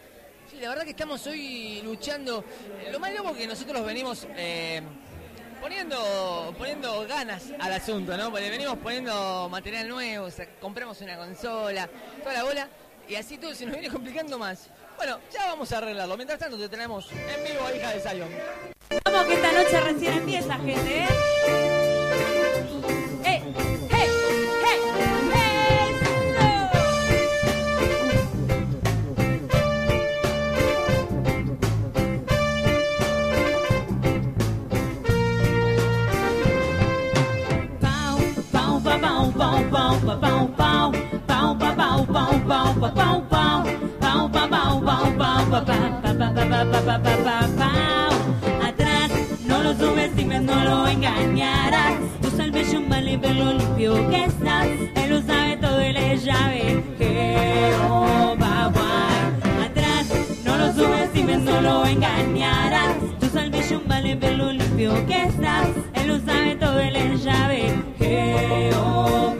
Sí, la verdad que estamos hoy luchando. Lo más loco que nosotros venimos eh, poniendo poniendo ganas al asunto, ¿no? Porque venimos poniendo material nuevo, o sea, compramos una consola, toda la bola, y así todo se nos viene complicando más. Bueno, ya vamos a arreglarlo. Mientras tanto te tenemos en vivo a hija de Zion. Vamos que esta noche recién empieza, gente. ¡Eh! Atrás, no lo subestimes, no lo engañarás. Tu salvation vale ver lo limpio que estás. Él lo sabe todo y le llave. Jehová. Atrás, no lo subestimes, no lo engañarás. Tu salvation vale ver lo limpio que estás. Él lo sabe todo y le llave. Jehová,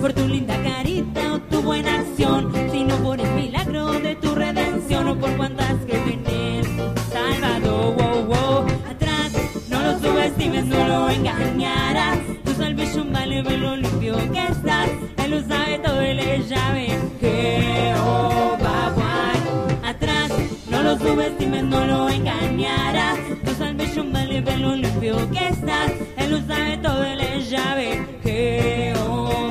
por tu linda carita o tu buena acción, sino por el milagro de tu redención o por cuantas que tienes salvado. Wow, wow. Atrás, no lo subestimes, no lo engañarás. Tu salvación vale ver lo limpio que estás. Él lo sabe todo y le llave. Jehová, guay. Atrás, no lo subestimes, no lo engañarás. Tu salvación vale ver lo limpio que estás. Él lo sabe todo y le llave. Jehová,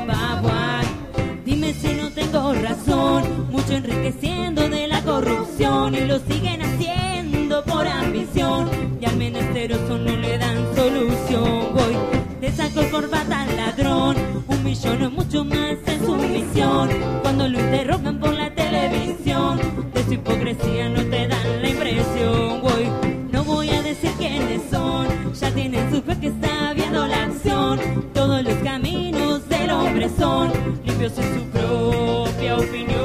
si no tengo razón, mucho enriqueciendo de la corrupción y lo siguen haciendo por ambición y al menesteroso no le dan solución. Voy de saco corbata al ladrón, un millón o mucho más en su misión. Cuando lo interrogan por la televisión, de su hipocresía no te dan la impresión. Voy, no voy a decir quiénes son, ya tienen su fe que está viendo la acción. Todos los caminos del hombre son limpios en su propia opinión.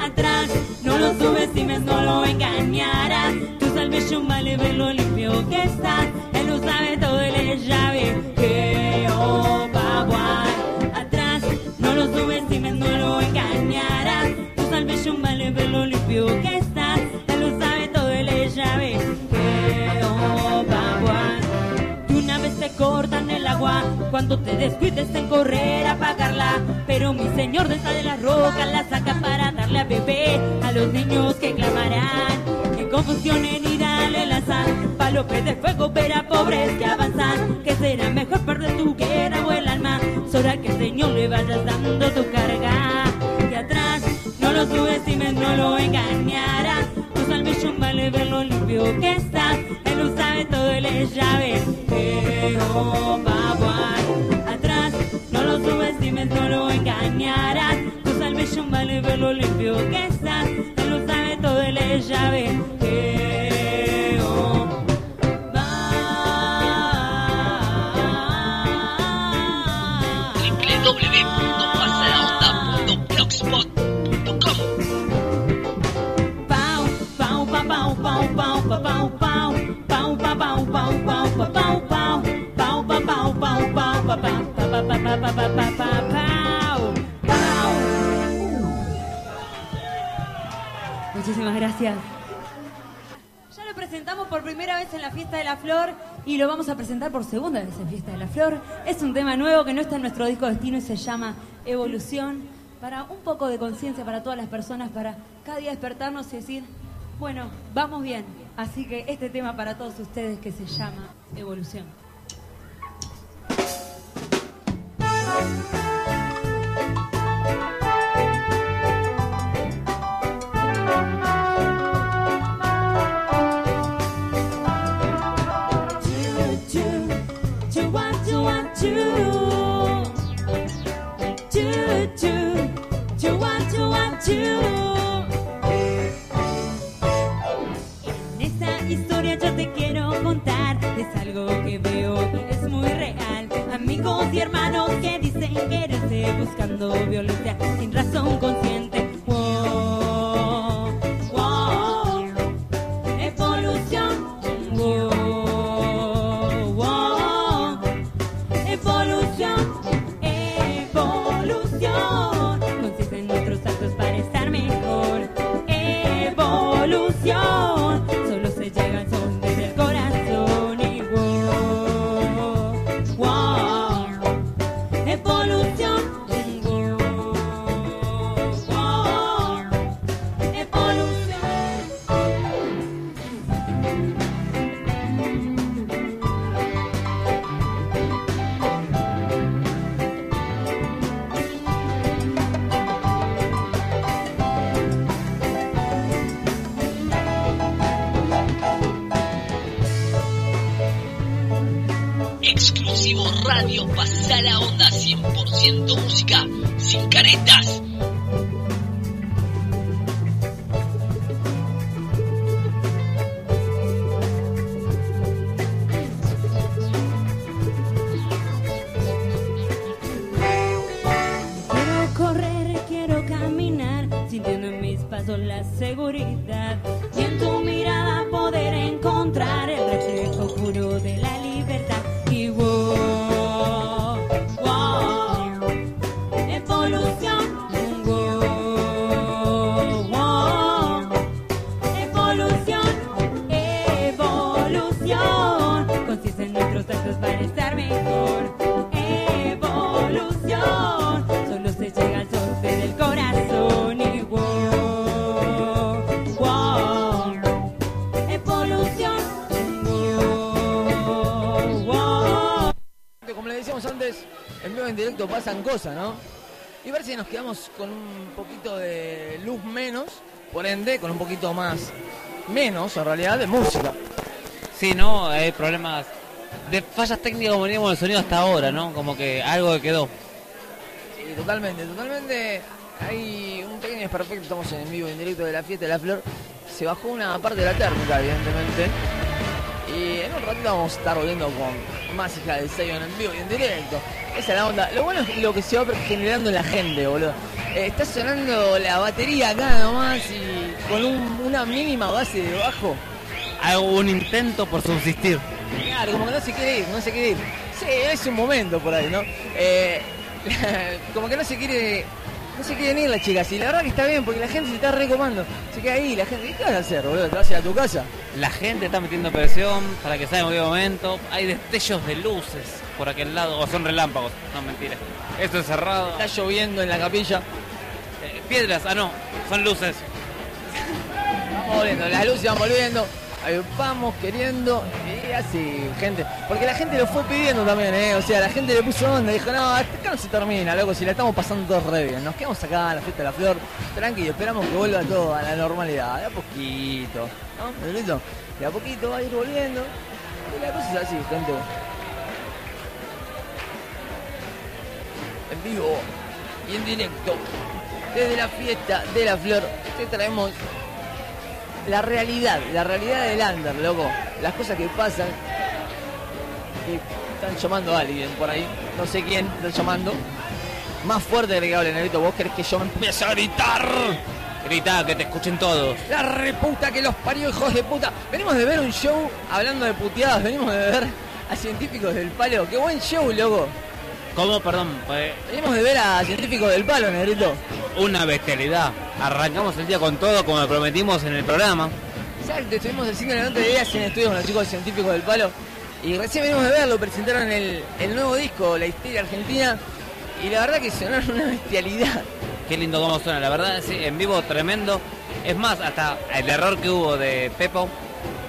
Atrás, no lo subestimes, no lo engañarás. Tu salvación vale ver lo limpio que estás. Él lo sabe todo y le llave. Jehová, guay. Cuando te descuides en correr a pagarla. Pero mi señor desde la roca la saca para darle a beber a los niños que clamarán. En confusión en ira le lanzan palope de fuego, ver a pobres que avanzan. Que será mejor perder tu guerra o el alma. Es hora que el Señor le vayas dando tu carga. Y atrás, no lo subestimes, no lo engañarás. Tu salvación vale ver lo limpio que estás. Él lo sabe todo y le llave. Guay. sirve lo limpio que estás, te lo sabe todo, él es llave. Muchísimas gracias. Ya lo presentamos por primera vez en la Fiesta de la Flor y lo vamos a presentar por segunda vez en Fiesta de la Flor. Es un tema nuevo que no está en nuestro disco destino y se llama Evolución. Para un poco de conciencia para todas las personas, para cada día despertarnos y decir, bueno, vamos bien. Así que este tema para todos ustedes que se llama Evolución. Es algo que veo que es muy real. Amigos y hermanos que dicen quererse Buscando violencia sin razón consciente directo pasan cosas, ¿no? Y ver si nos quedamos con un poquito de luz menos, por ende, con un poquito más, menos en realidad, de música. Sí, ¿no? Hay problemas de fallas técnicas como veníamos el sonido hasta ahora, ¿no? Como que algo que quedó. Sí, totalmente, totalmente. Hay un pequeño desperfecto, estamos en vivo en directo de la fiesta de la flor. Se bajó una parte de la térmica, evidentemente. Y en un ratito vamos a estar volviendo con más hija de Zion en vivo y en directo. Esa es la onda. Lo bueno es lo que se va generando en la gente, boludo. Eh, está sonando la batería acá nomás y con un- una mínima base de bajo. Hago un intento por subsistir. Claro, como que no se quiere ir, no se quiere ir. Sí, es un momento por ahí, ¿no? Eh, como que no se quiere. No se quieren ir las chicas. Y la verdad que está bien, porque la gente se está recomando. Se queda ahí, la gente. ¿Qué vas a hacer, boludo? ¿Te vas a ir a tu casa? La gente está metiendo presión para que salga en cualquier momento. Hay destellos de luces por aquel lado. O son relámpagos. No, mentira. Esto es cerrado. Está lloviendo en la capilla. Eh, piedras, ah no, son luces. Vamos volviendo, las luces van volviendo. Ahí vamos queriendo. Y así, gente. Porque la gente lo fue pidiendo también, ¿eh? O sea, la gente le puso onda. Dijo, no, acá no se termina, loco. Si la estamos pasando todo re bien. Nos quedamos acá en la fiesta de la flor. Tranquilo, esperamos que vuelva todo a la normalidad. De a poquito. ¿No? De a poquito va a ir volviendo. Y la cosa es así, gente. En vivo y en directo. Desde la fiesta de la flor. Te traemos la realidad, la realidad del under, loco. Las cosas que pasan. Y están llamando a alguien por ahí. No sé quién están llamando. Más fuerte que hable, Negrito. ¿Vos querés que yo me empiece a gritar? Grita, que te escuchen todos. La reputa que los parió, hijos de puta. Venimos de ver un show hablando de puteadas. Venimos de ver a científicos del palo. Qué buen show, loco. ¿Cómo? Perdón. eh, Venimos de ver a científicos del palo, Negrito. una bestialidad. Arrancamos el día con todo como prometimos en el programa. Exacto, estuvimos haciendo la nota de ideas en estudio con los chicos científicos del palo. Y recién venimos de verlo, presentaron el, el nuevo disco, La Histeria Argentina. Y la verdad que sonaron una bestialidad. Qué lindo cómo suena, la verdad, sí, en vivo tremendo. Es más, hasta el error que hubo de Pepo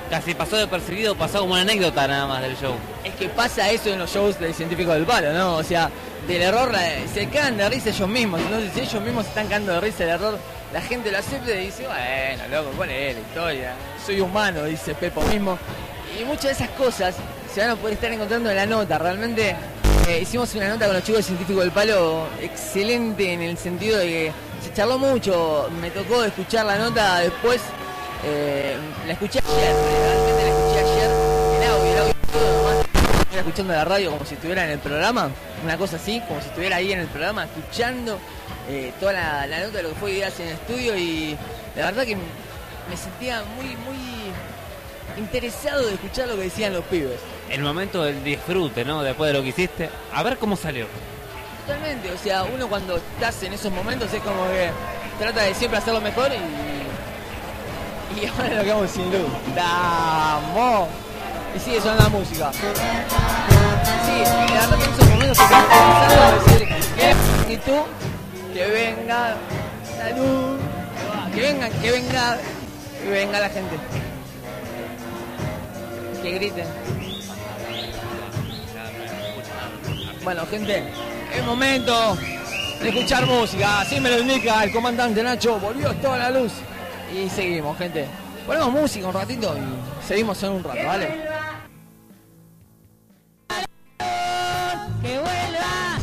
casi pasó de percibido, pasó como una anécdota nada más del show. Es que pasa eso en los shows del científico del palo, ¿no? O sea, del error eh, se cagan de risa ellos mismos. Entonces, si ellos mismos se están cagando de risa del error, la gente lo acepta y dice, bueno, loco, ¿cuál es la historia? Soy humano, dice Pepo mismo. Y muchas de esas cosas se van a poder estar encontrando en la nota. Realmente eh, hicimos una nota con los chicos del científico del palo excelente en el sentido de que se charló mucho. Me tocó escuchar la nota después. Eh, la escuché ayer, realmente la escuché ayer. El audio, el audio todo nomás. Estaba escuchando la radio como si estuviera en el programa, una cosa así, como si estuviera ahí en el programa, escuchando eh, toda la, la nota de lo que fue ideas en el estudio y la verdad que me sentía muy, muy interesado de escuchar lo que decían los pibes. El momento del disfrute, ¿no? Después de lo que hiciste. A ver cómo salió. Totalmente, o sea, uno cuando estás en esos momentos es como que trata de siempre hacerlo mejor y. Y ahora lo quedamos sin luz. ¡Damos! Y sigue sonando la música. Sí, la verdad que en esos momentos tú, que venga la luz, que venga, que venga, que venga la gente. Que griten. Bueno, gente, es momento de escuchar música. Así me lo indica el comandante Nacho. Volvió toda la luz. Y seguimos, gente. Ponemos música un ratito y seguimos en un rato, ¿vale? Que vuelva,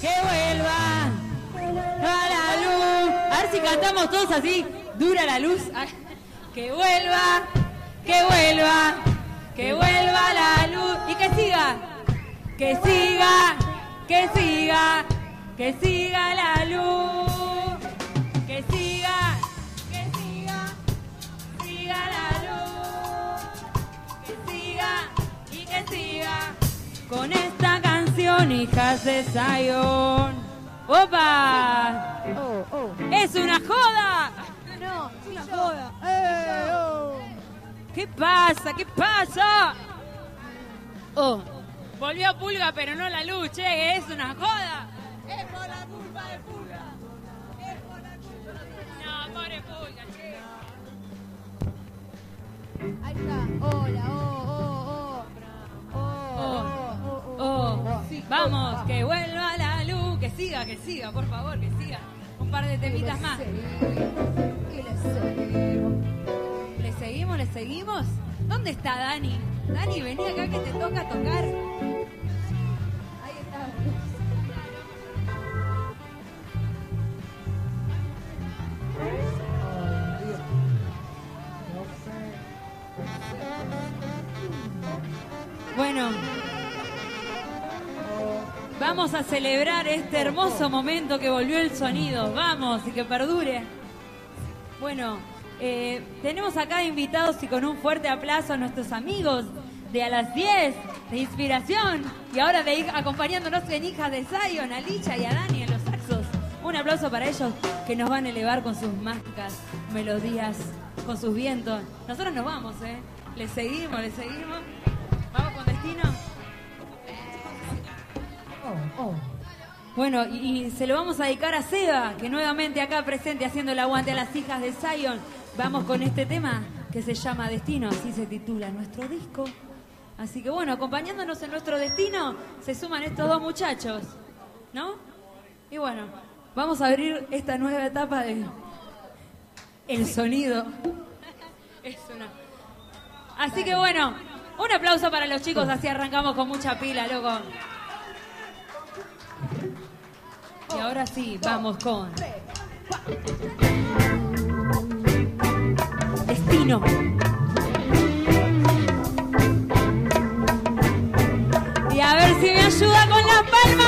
que vuelva a la luz. A ver si cantamos todos así, dura la luz. Que vuelva, que vuelva, que vuelva la luz. Y que siga, que siga, que siga, que siga la luz. siga la luz, que siga y que siga con esta canción, hijas de Zion. ¡Opa! ¡Es una joda! No, es una joda. Eh, oh. ¿Qué pasa? ¿Qué pasa? Oh. Volvió Pulga, pero no la luz, es una joda. Es por la culpa de Pulga. Es por la culpa de Pulga. No, pobre Pulga. Ahí está. Hola, oh, oh, oh. Oh, oh, vamos, que vuelva la luz, que siga, que siga, por favor, que siga. Un par de temitas más. ¿Qué le seguimos? ¿Le seguimos, le seguimos? ¿Dónde está Dani? Dani, vení acá que te toca tocar. Ahí está. Bueno, vamos a celebrar este hermoso momento que volvió el sonido. Vamos, y que perdure. Bueno, eh, tenemos acá invitados y con un fuerte aplauso a nuestros amigos de a las 10 de inspiración y ahora de acompañándonos en hijas de Zion, a Licha y a Dani en los saxos. Un aplauso para ellos que nos van a elevar con sus mágicas melodías, con sus vientos. Nosotros nos vamos, ¿eh? Les seguimos, les seguimos. Vamos con destino. Bueno, y, y se lo vamos a dedicar a Seba, que nuevamente acá presente haciendo el aguante a las hijas de Zion. Vamos con este tema que se llama Destino, así se titula nuestro disco. Así que bueno, acompañándonos en nuestro destino, se suman estos dos muchachos, ¿no? Y bueno, vamos a abrir esta nueva etapa de el sonido. Es una... Así que bueno, un aplauso para los chicos, así arrancamos con mucha pila, loco. Y ahora sí, vamos con Destino. Y a ver si me ayuda con las palmas.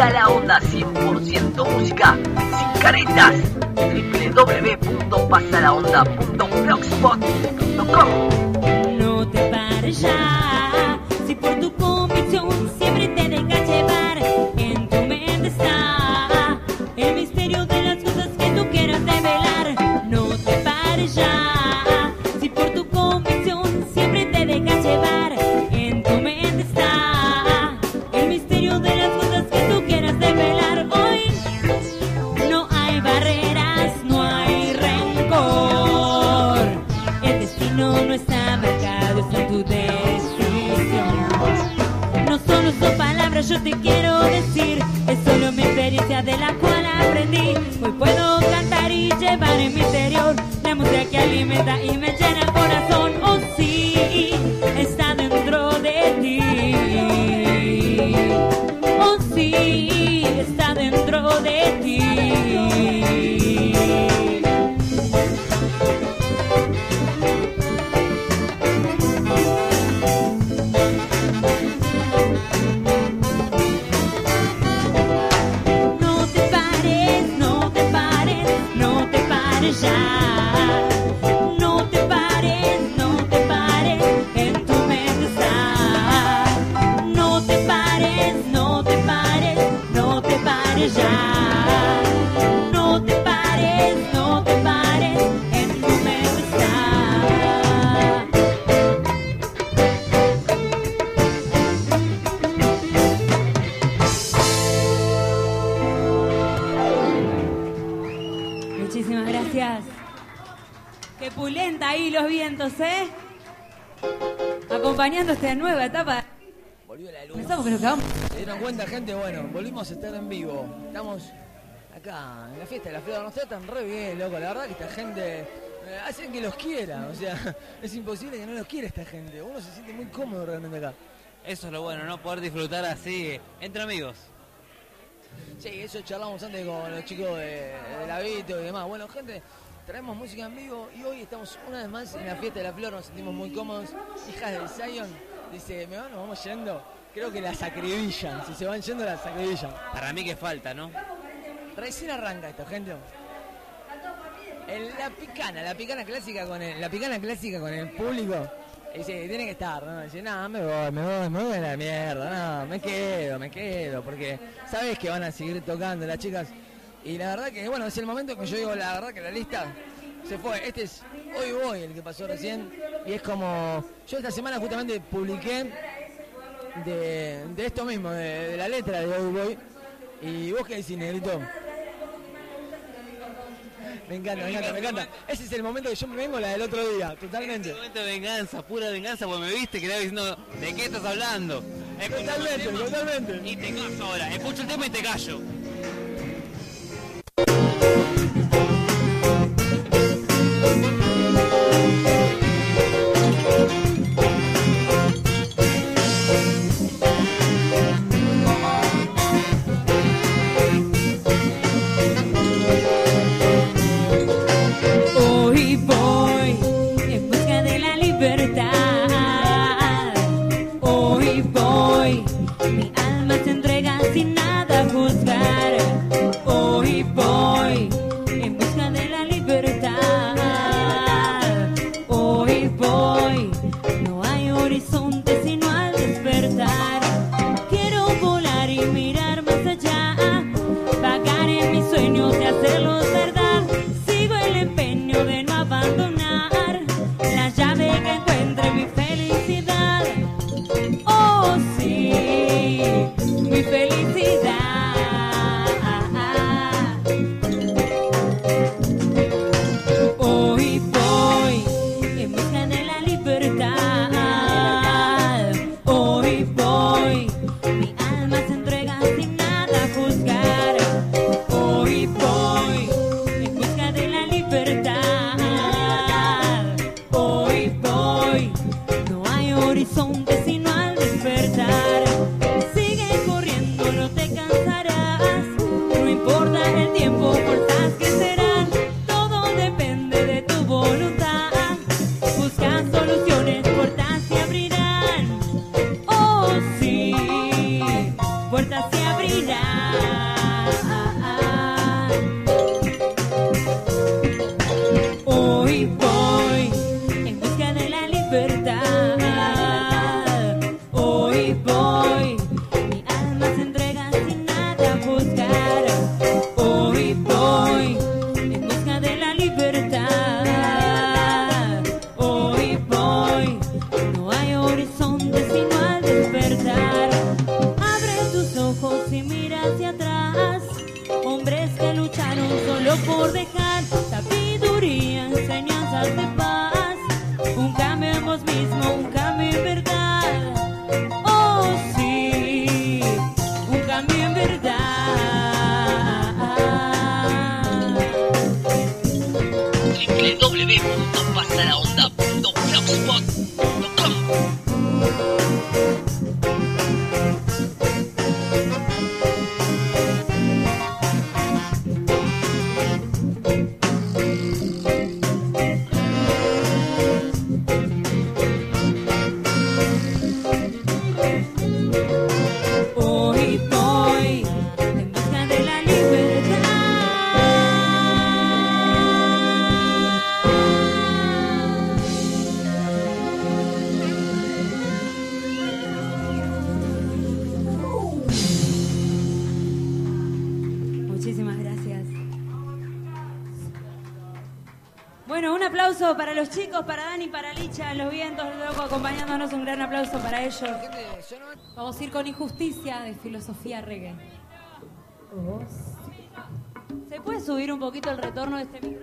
Pasa la Onda 100% música sin caretas. www.pasalaonda.blogspot.com yo te quiero decir. Es solo mi experiencia de la cual aprendí. Hoy puedo cantar y llevar en mi interior la música que alimenta y me gente? Bueno, volvimos a estar en vivo. Estamos acá en la fiesta de la Flor. Nos tratan re bien, loco. La verdad que esta gente eh, hacen que los quiera. O sea, es imposible que no los quiera esta gente. Uno se siente muy cómodo realmente acá. Eso es lo bueno, ¿no? Poder disfrutar así entre amigos. Sí, eso charlamos antes con los chicos de, de la Vito y demás. Bueno, gente, traemos música en vivo y hoy estamos una vez más en la fiesta de la flor, nos sentimos muy cómodos. Hijas de Zion, dice, ¿me van? ¿Nos vamos yendo? Creo que las acribillan, si se van yendo las acribillan. Para mí que falta, ¿no? Recién arranca esto, gente. El- la picana, la picana clásica con el, la picana clásica con el público. Dice, tiene que estar, ¿no? Dice, no, me voy, me voy, me voy a la mierda, no, me quedo, me quedo, porque sabes que van a seguir tocando las chicas. Y la verdad que, bueno, es el momento que yo digo, la verdad que la lista se fue. Este es Hoy Voy, el que pasó recién. Y es como, yo esta semana justamente publiqué de, de esto mismo, de, de la letra de Hoy Voy. ¿Y vos qué decís, Negrito? Me encanta, me encanta, me encanta. Ese es el momento que yo me vengo, la del otro día, totalmente. Momento de venganza, pura venganza, porque me viste que le diciendo, ¿de qué estás hablando? Totalmente, totalmente. Y te callo ahora, escucho el tema y te callo. Para ellos. Vamos a ir con injusticia de filosofía reggae. ¿Se puede subir un poquito el retorno de este micrófono?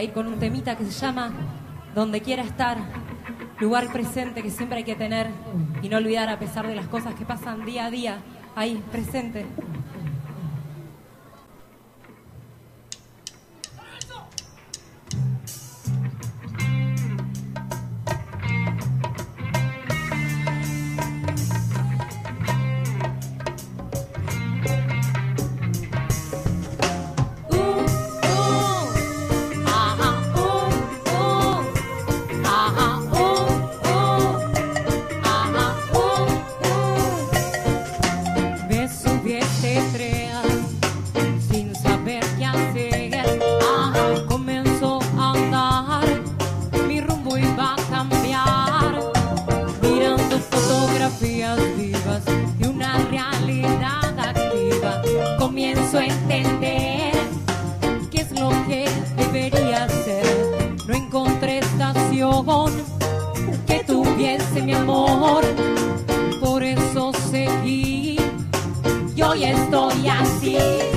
a ir con un temita que se llama Donde quiera estar, lugar presente que siempre hay que tener y no olvidar a pesar de las cosas que pasan día a día, ahí presente. you.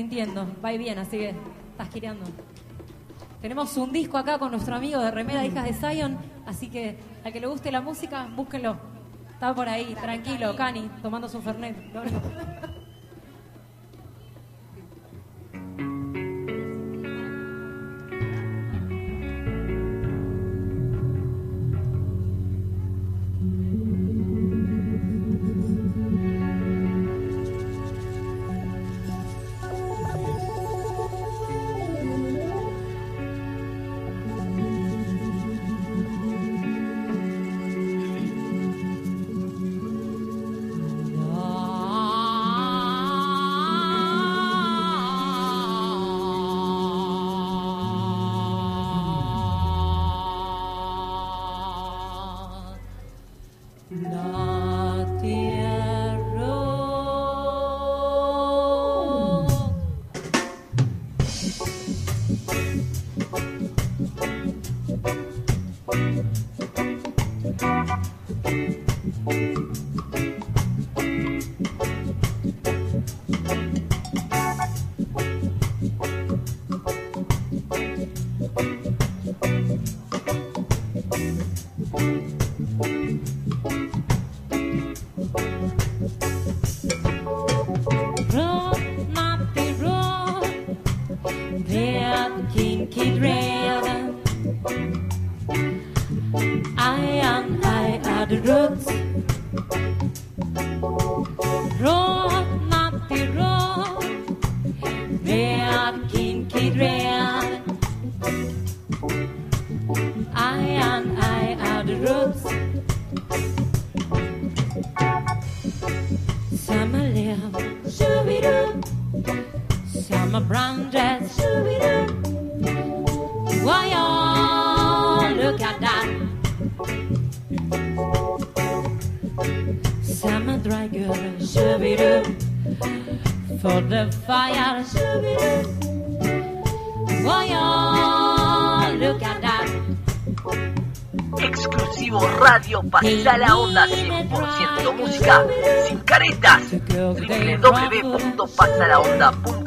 sintiendo. Va y bien, así que estás gireando. Tenemos un disco acá con nuestro amigo de Remera Hijas de Zion, así que al que le guste la música, búsquenlo. Está por ahí, tranquilo, Cani, tomando su fernet. the drugs. Baila la onda 100% música sin caretas. www.pasalaonda.com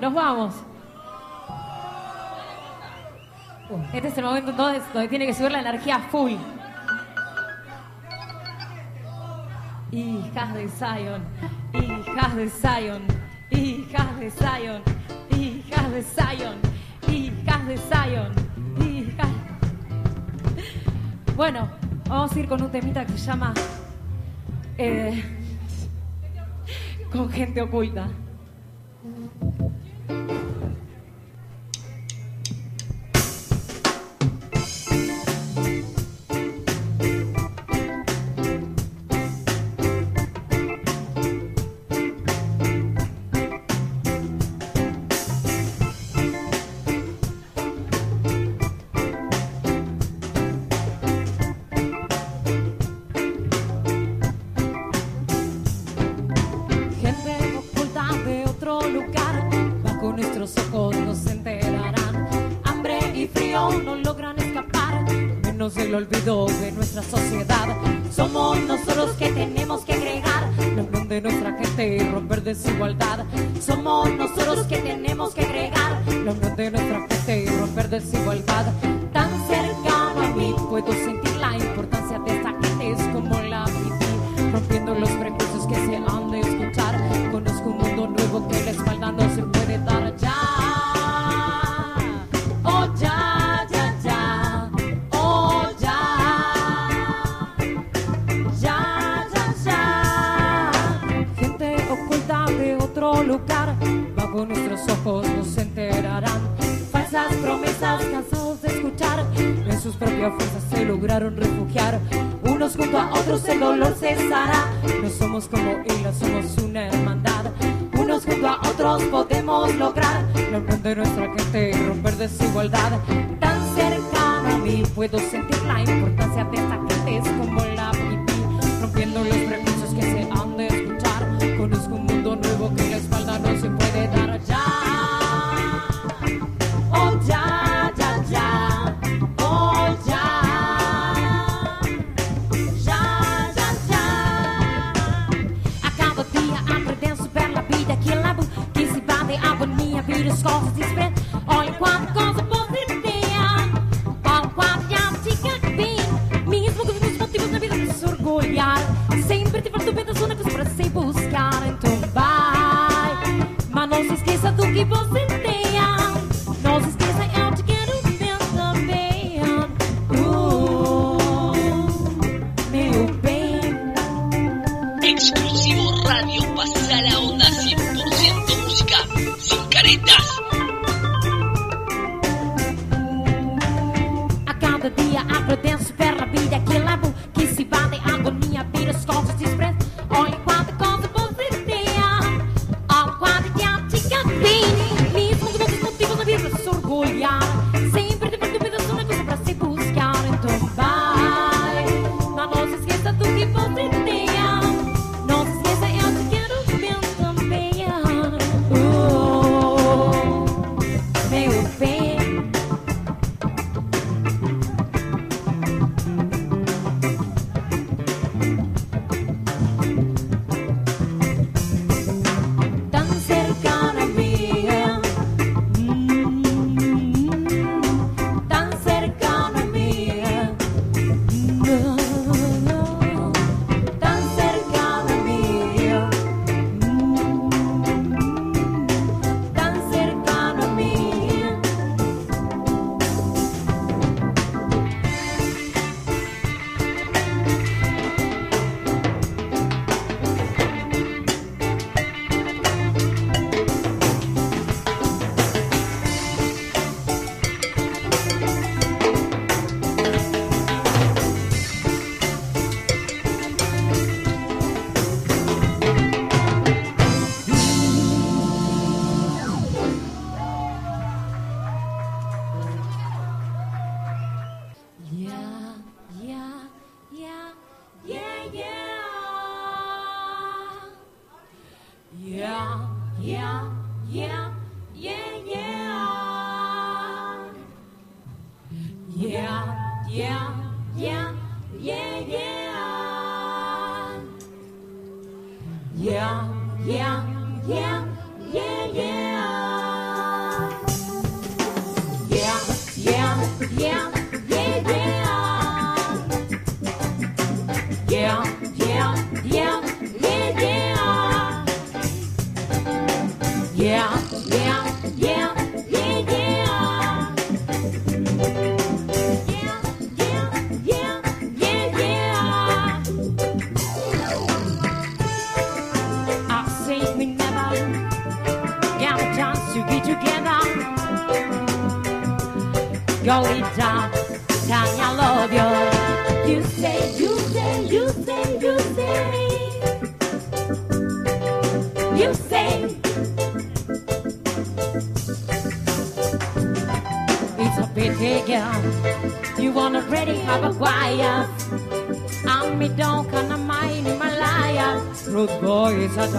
nos vamos. Este es el momento entonces donde tiene que subir la energía full. Hijas de Zion, hijas de Zion, hijas de Zion, hijas de Zion, hijas de Zion, hijas. Bueno, vamos a ir con un temita que se llama eh, Con gente oculta. Thank you.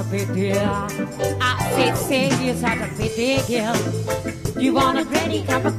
baby. I said, say yes, I got girl. You want a granny cup of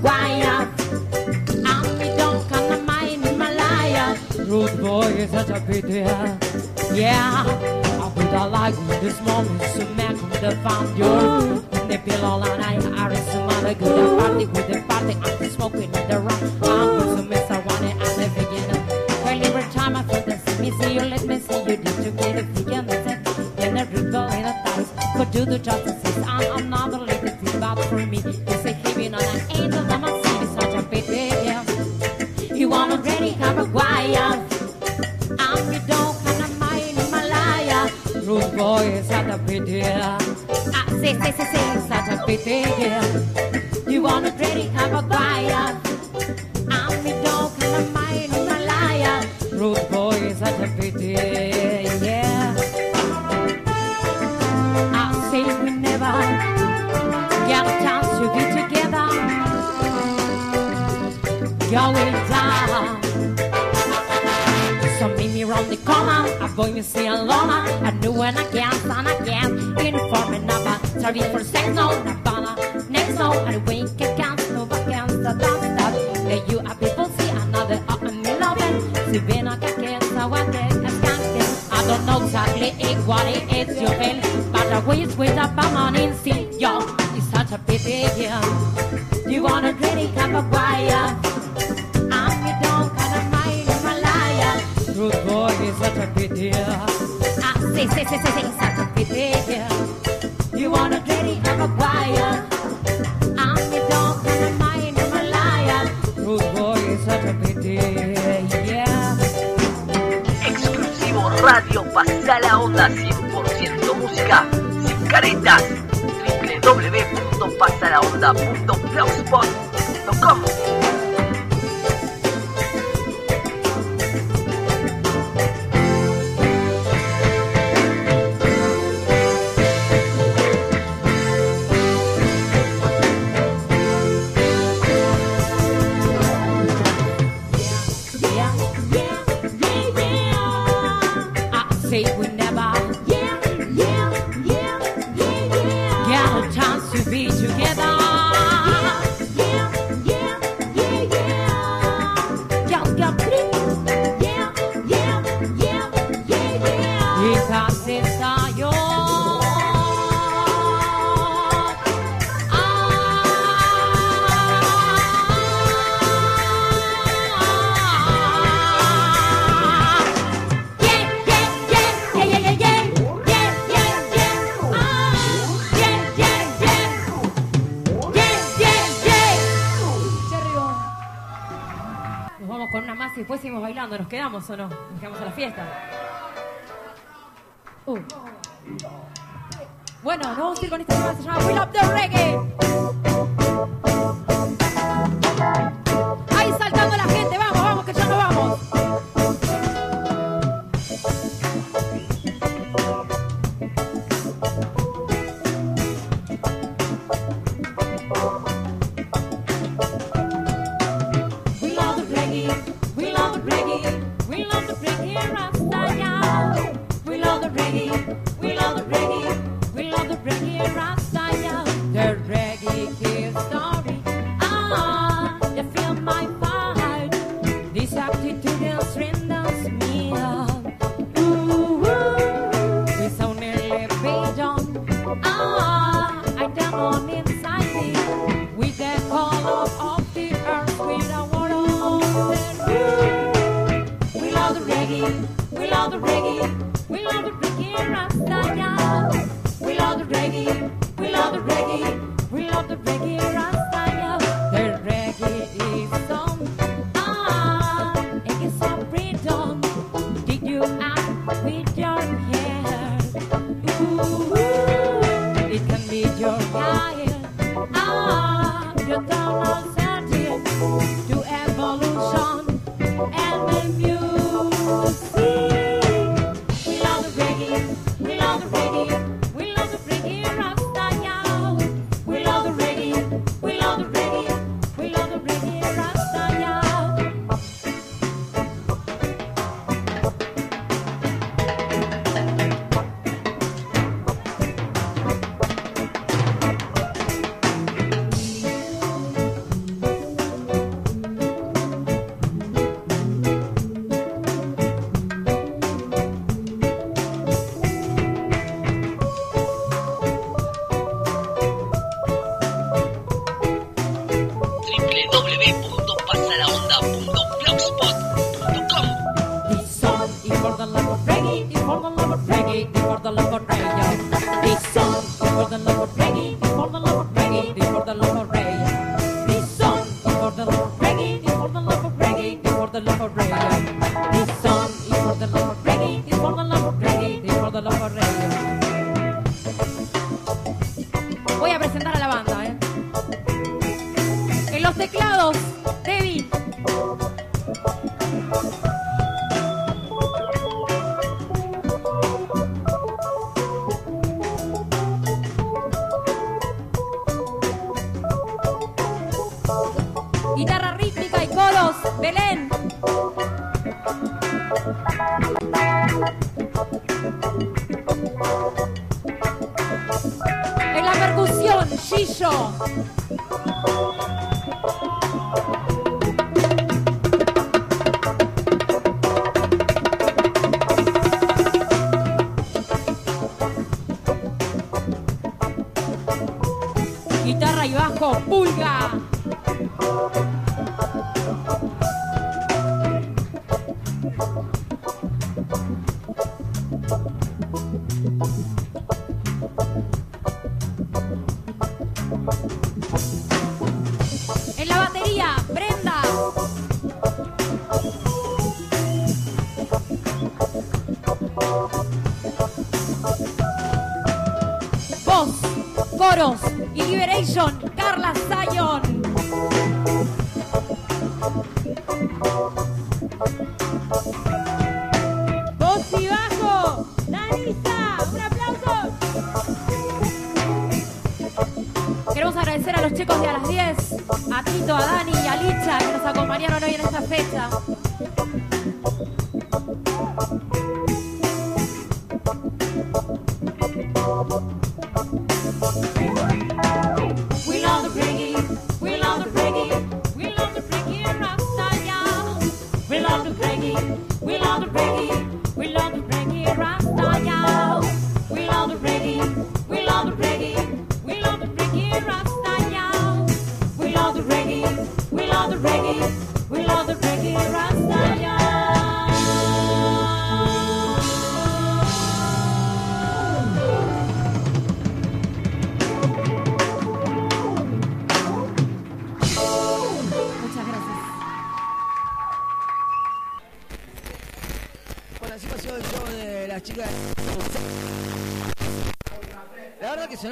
¿Bailamos o no? Nos quedamos a la fiesta.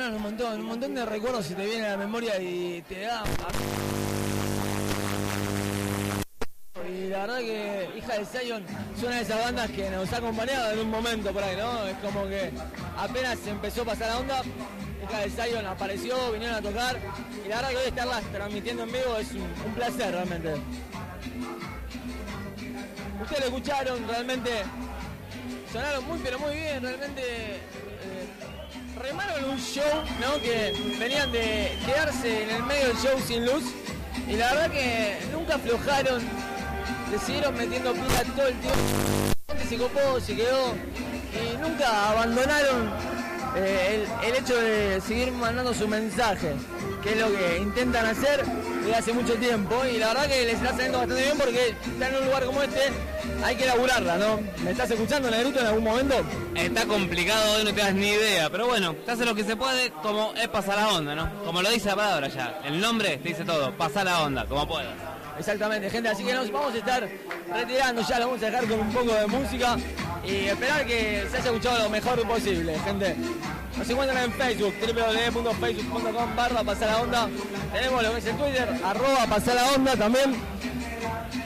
Un montón, un montón de recuerdos se te viene a la memoria y te da. Y la verdad que Hija de Zion es una de esas bandas que nos ha acompañado en un momento por ahí, ¿no? Es como que apenas empezó a pasar la onda, Hija de Zion apareció, vinieron a tocar y la verdad que hoy estarlas transmitiendo en vivo es un, un placer realmente. Ustedes lo escucharon, realmente sonaron muy pero muy bien, realmente remaron un show, ¿no? Que venían de quedarse en el medio del show sin luz y la verdad que nunca aflojaron, le siguieron metiendo pila todo el tiempo, se copó, se quedó y nunca abandonaron eh, el, el hecho de seguir mandando su mensaje, que es lo que intentan hacer desde hace mucho tiempo y la verdad que les está saliendo bastante bien porque estar en un lugar como este hay que laburarla, ¿no? ¿Me estás escuchando, Negrito, en algún momento? Está complicado, hoy no te das ni idea, pero bueno, te hace lo que se puede, como es pasar la onda, ¿no? Como lo dice la palabra ya, el nombre te dice todo, pasar la onda, como puedas. Exactamente, gente, así que nos vamos a estar retirando ya, lo vamos a dejar con un poco de música y esperar que se haya escuchado lo mejor posible, gente. Nos encuentran en Facebook, www.facebook.com barra pasar la onda. Tenemos lo que es el Twitter, arroba pasar la onda también.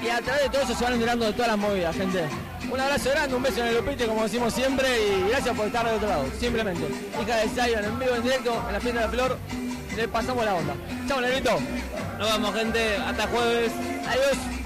Y a través de todo eso se van enterando de todas las movidas, gente. Un abrazo grande, un beso en el lupite, como decimos siempre, y gracias por estar del otro lado, simplemente. Hija de Zion, en vivo, en directo, en la fiesta de la flor, le pasamos la onda. Chao, Negrito. Nos vamos, gente, hasta jueves. Adiós.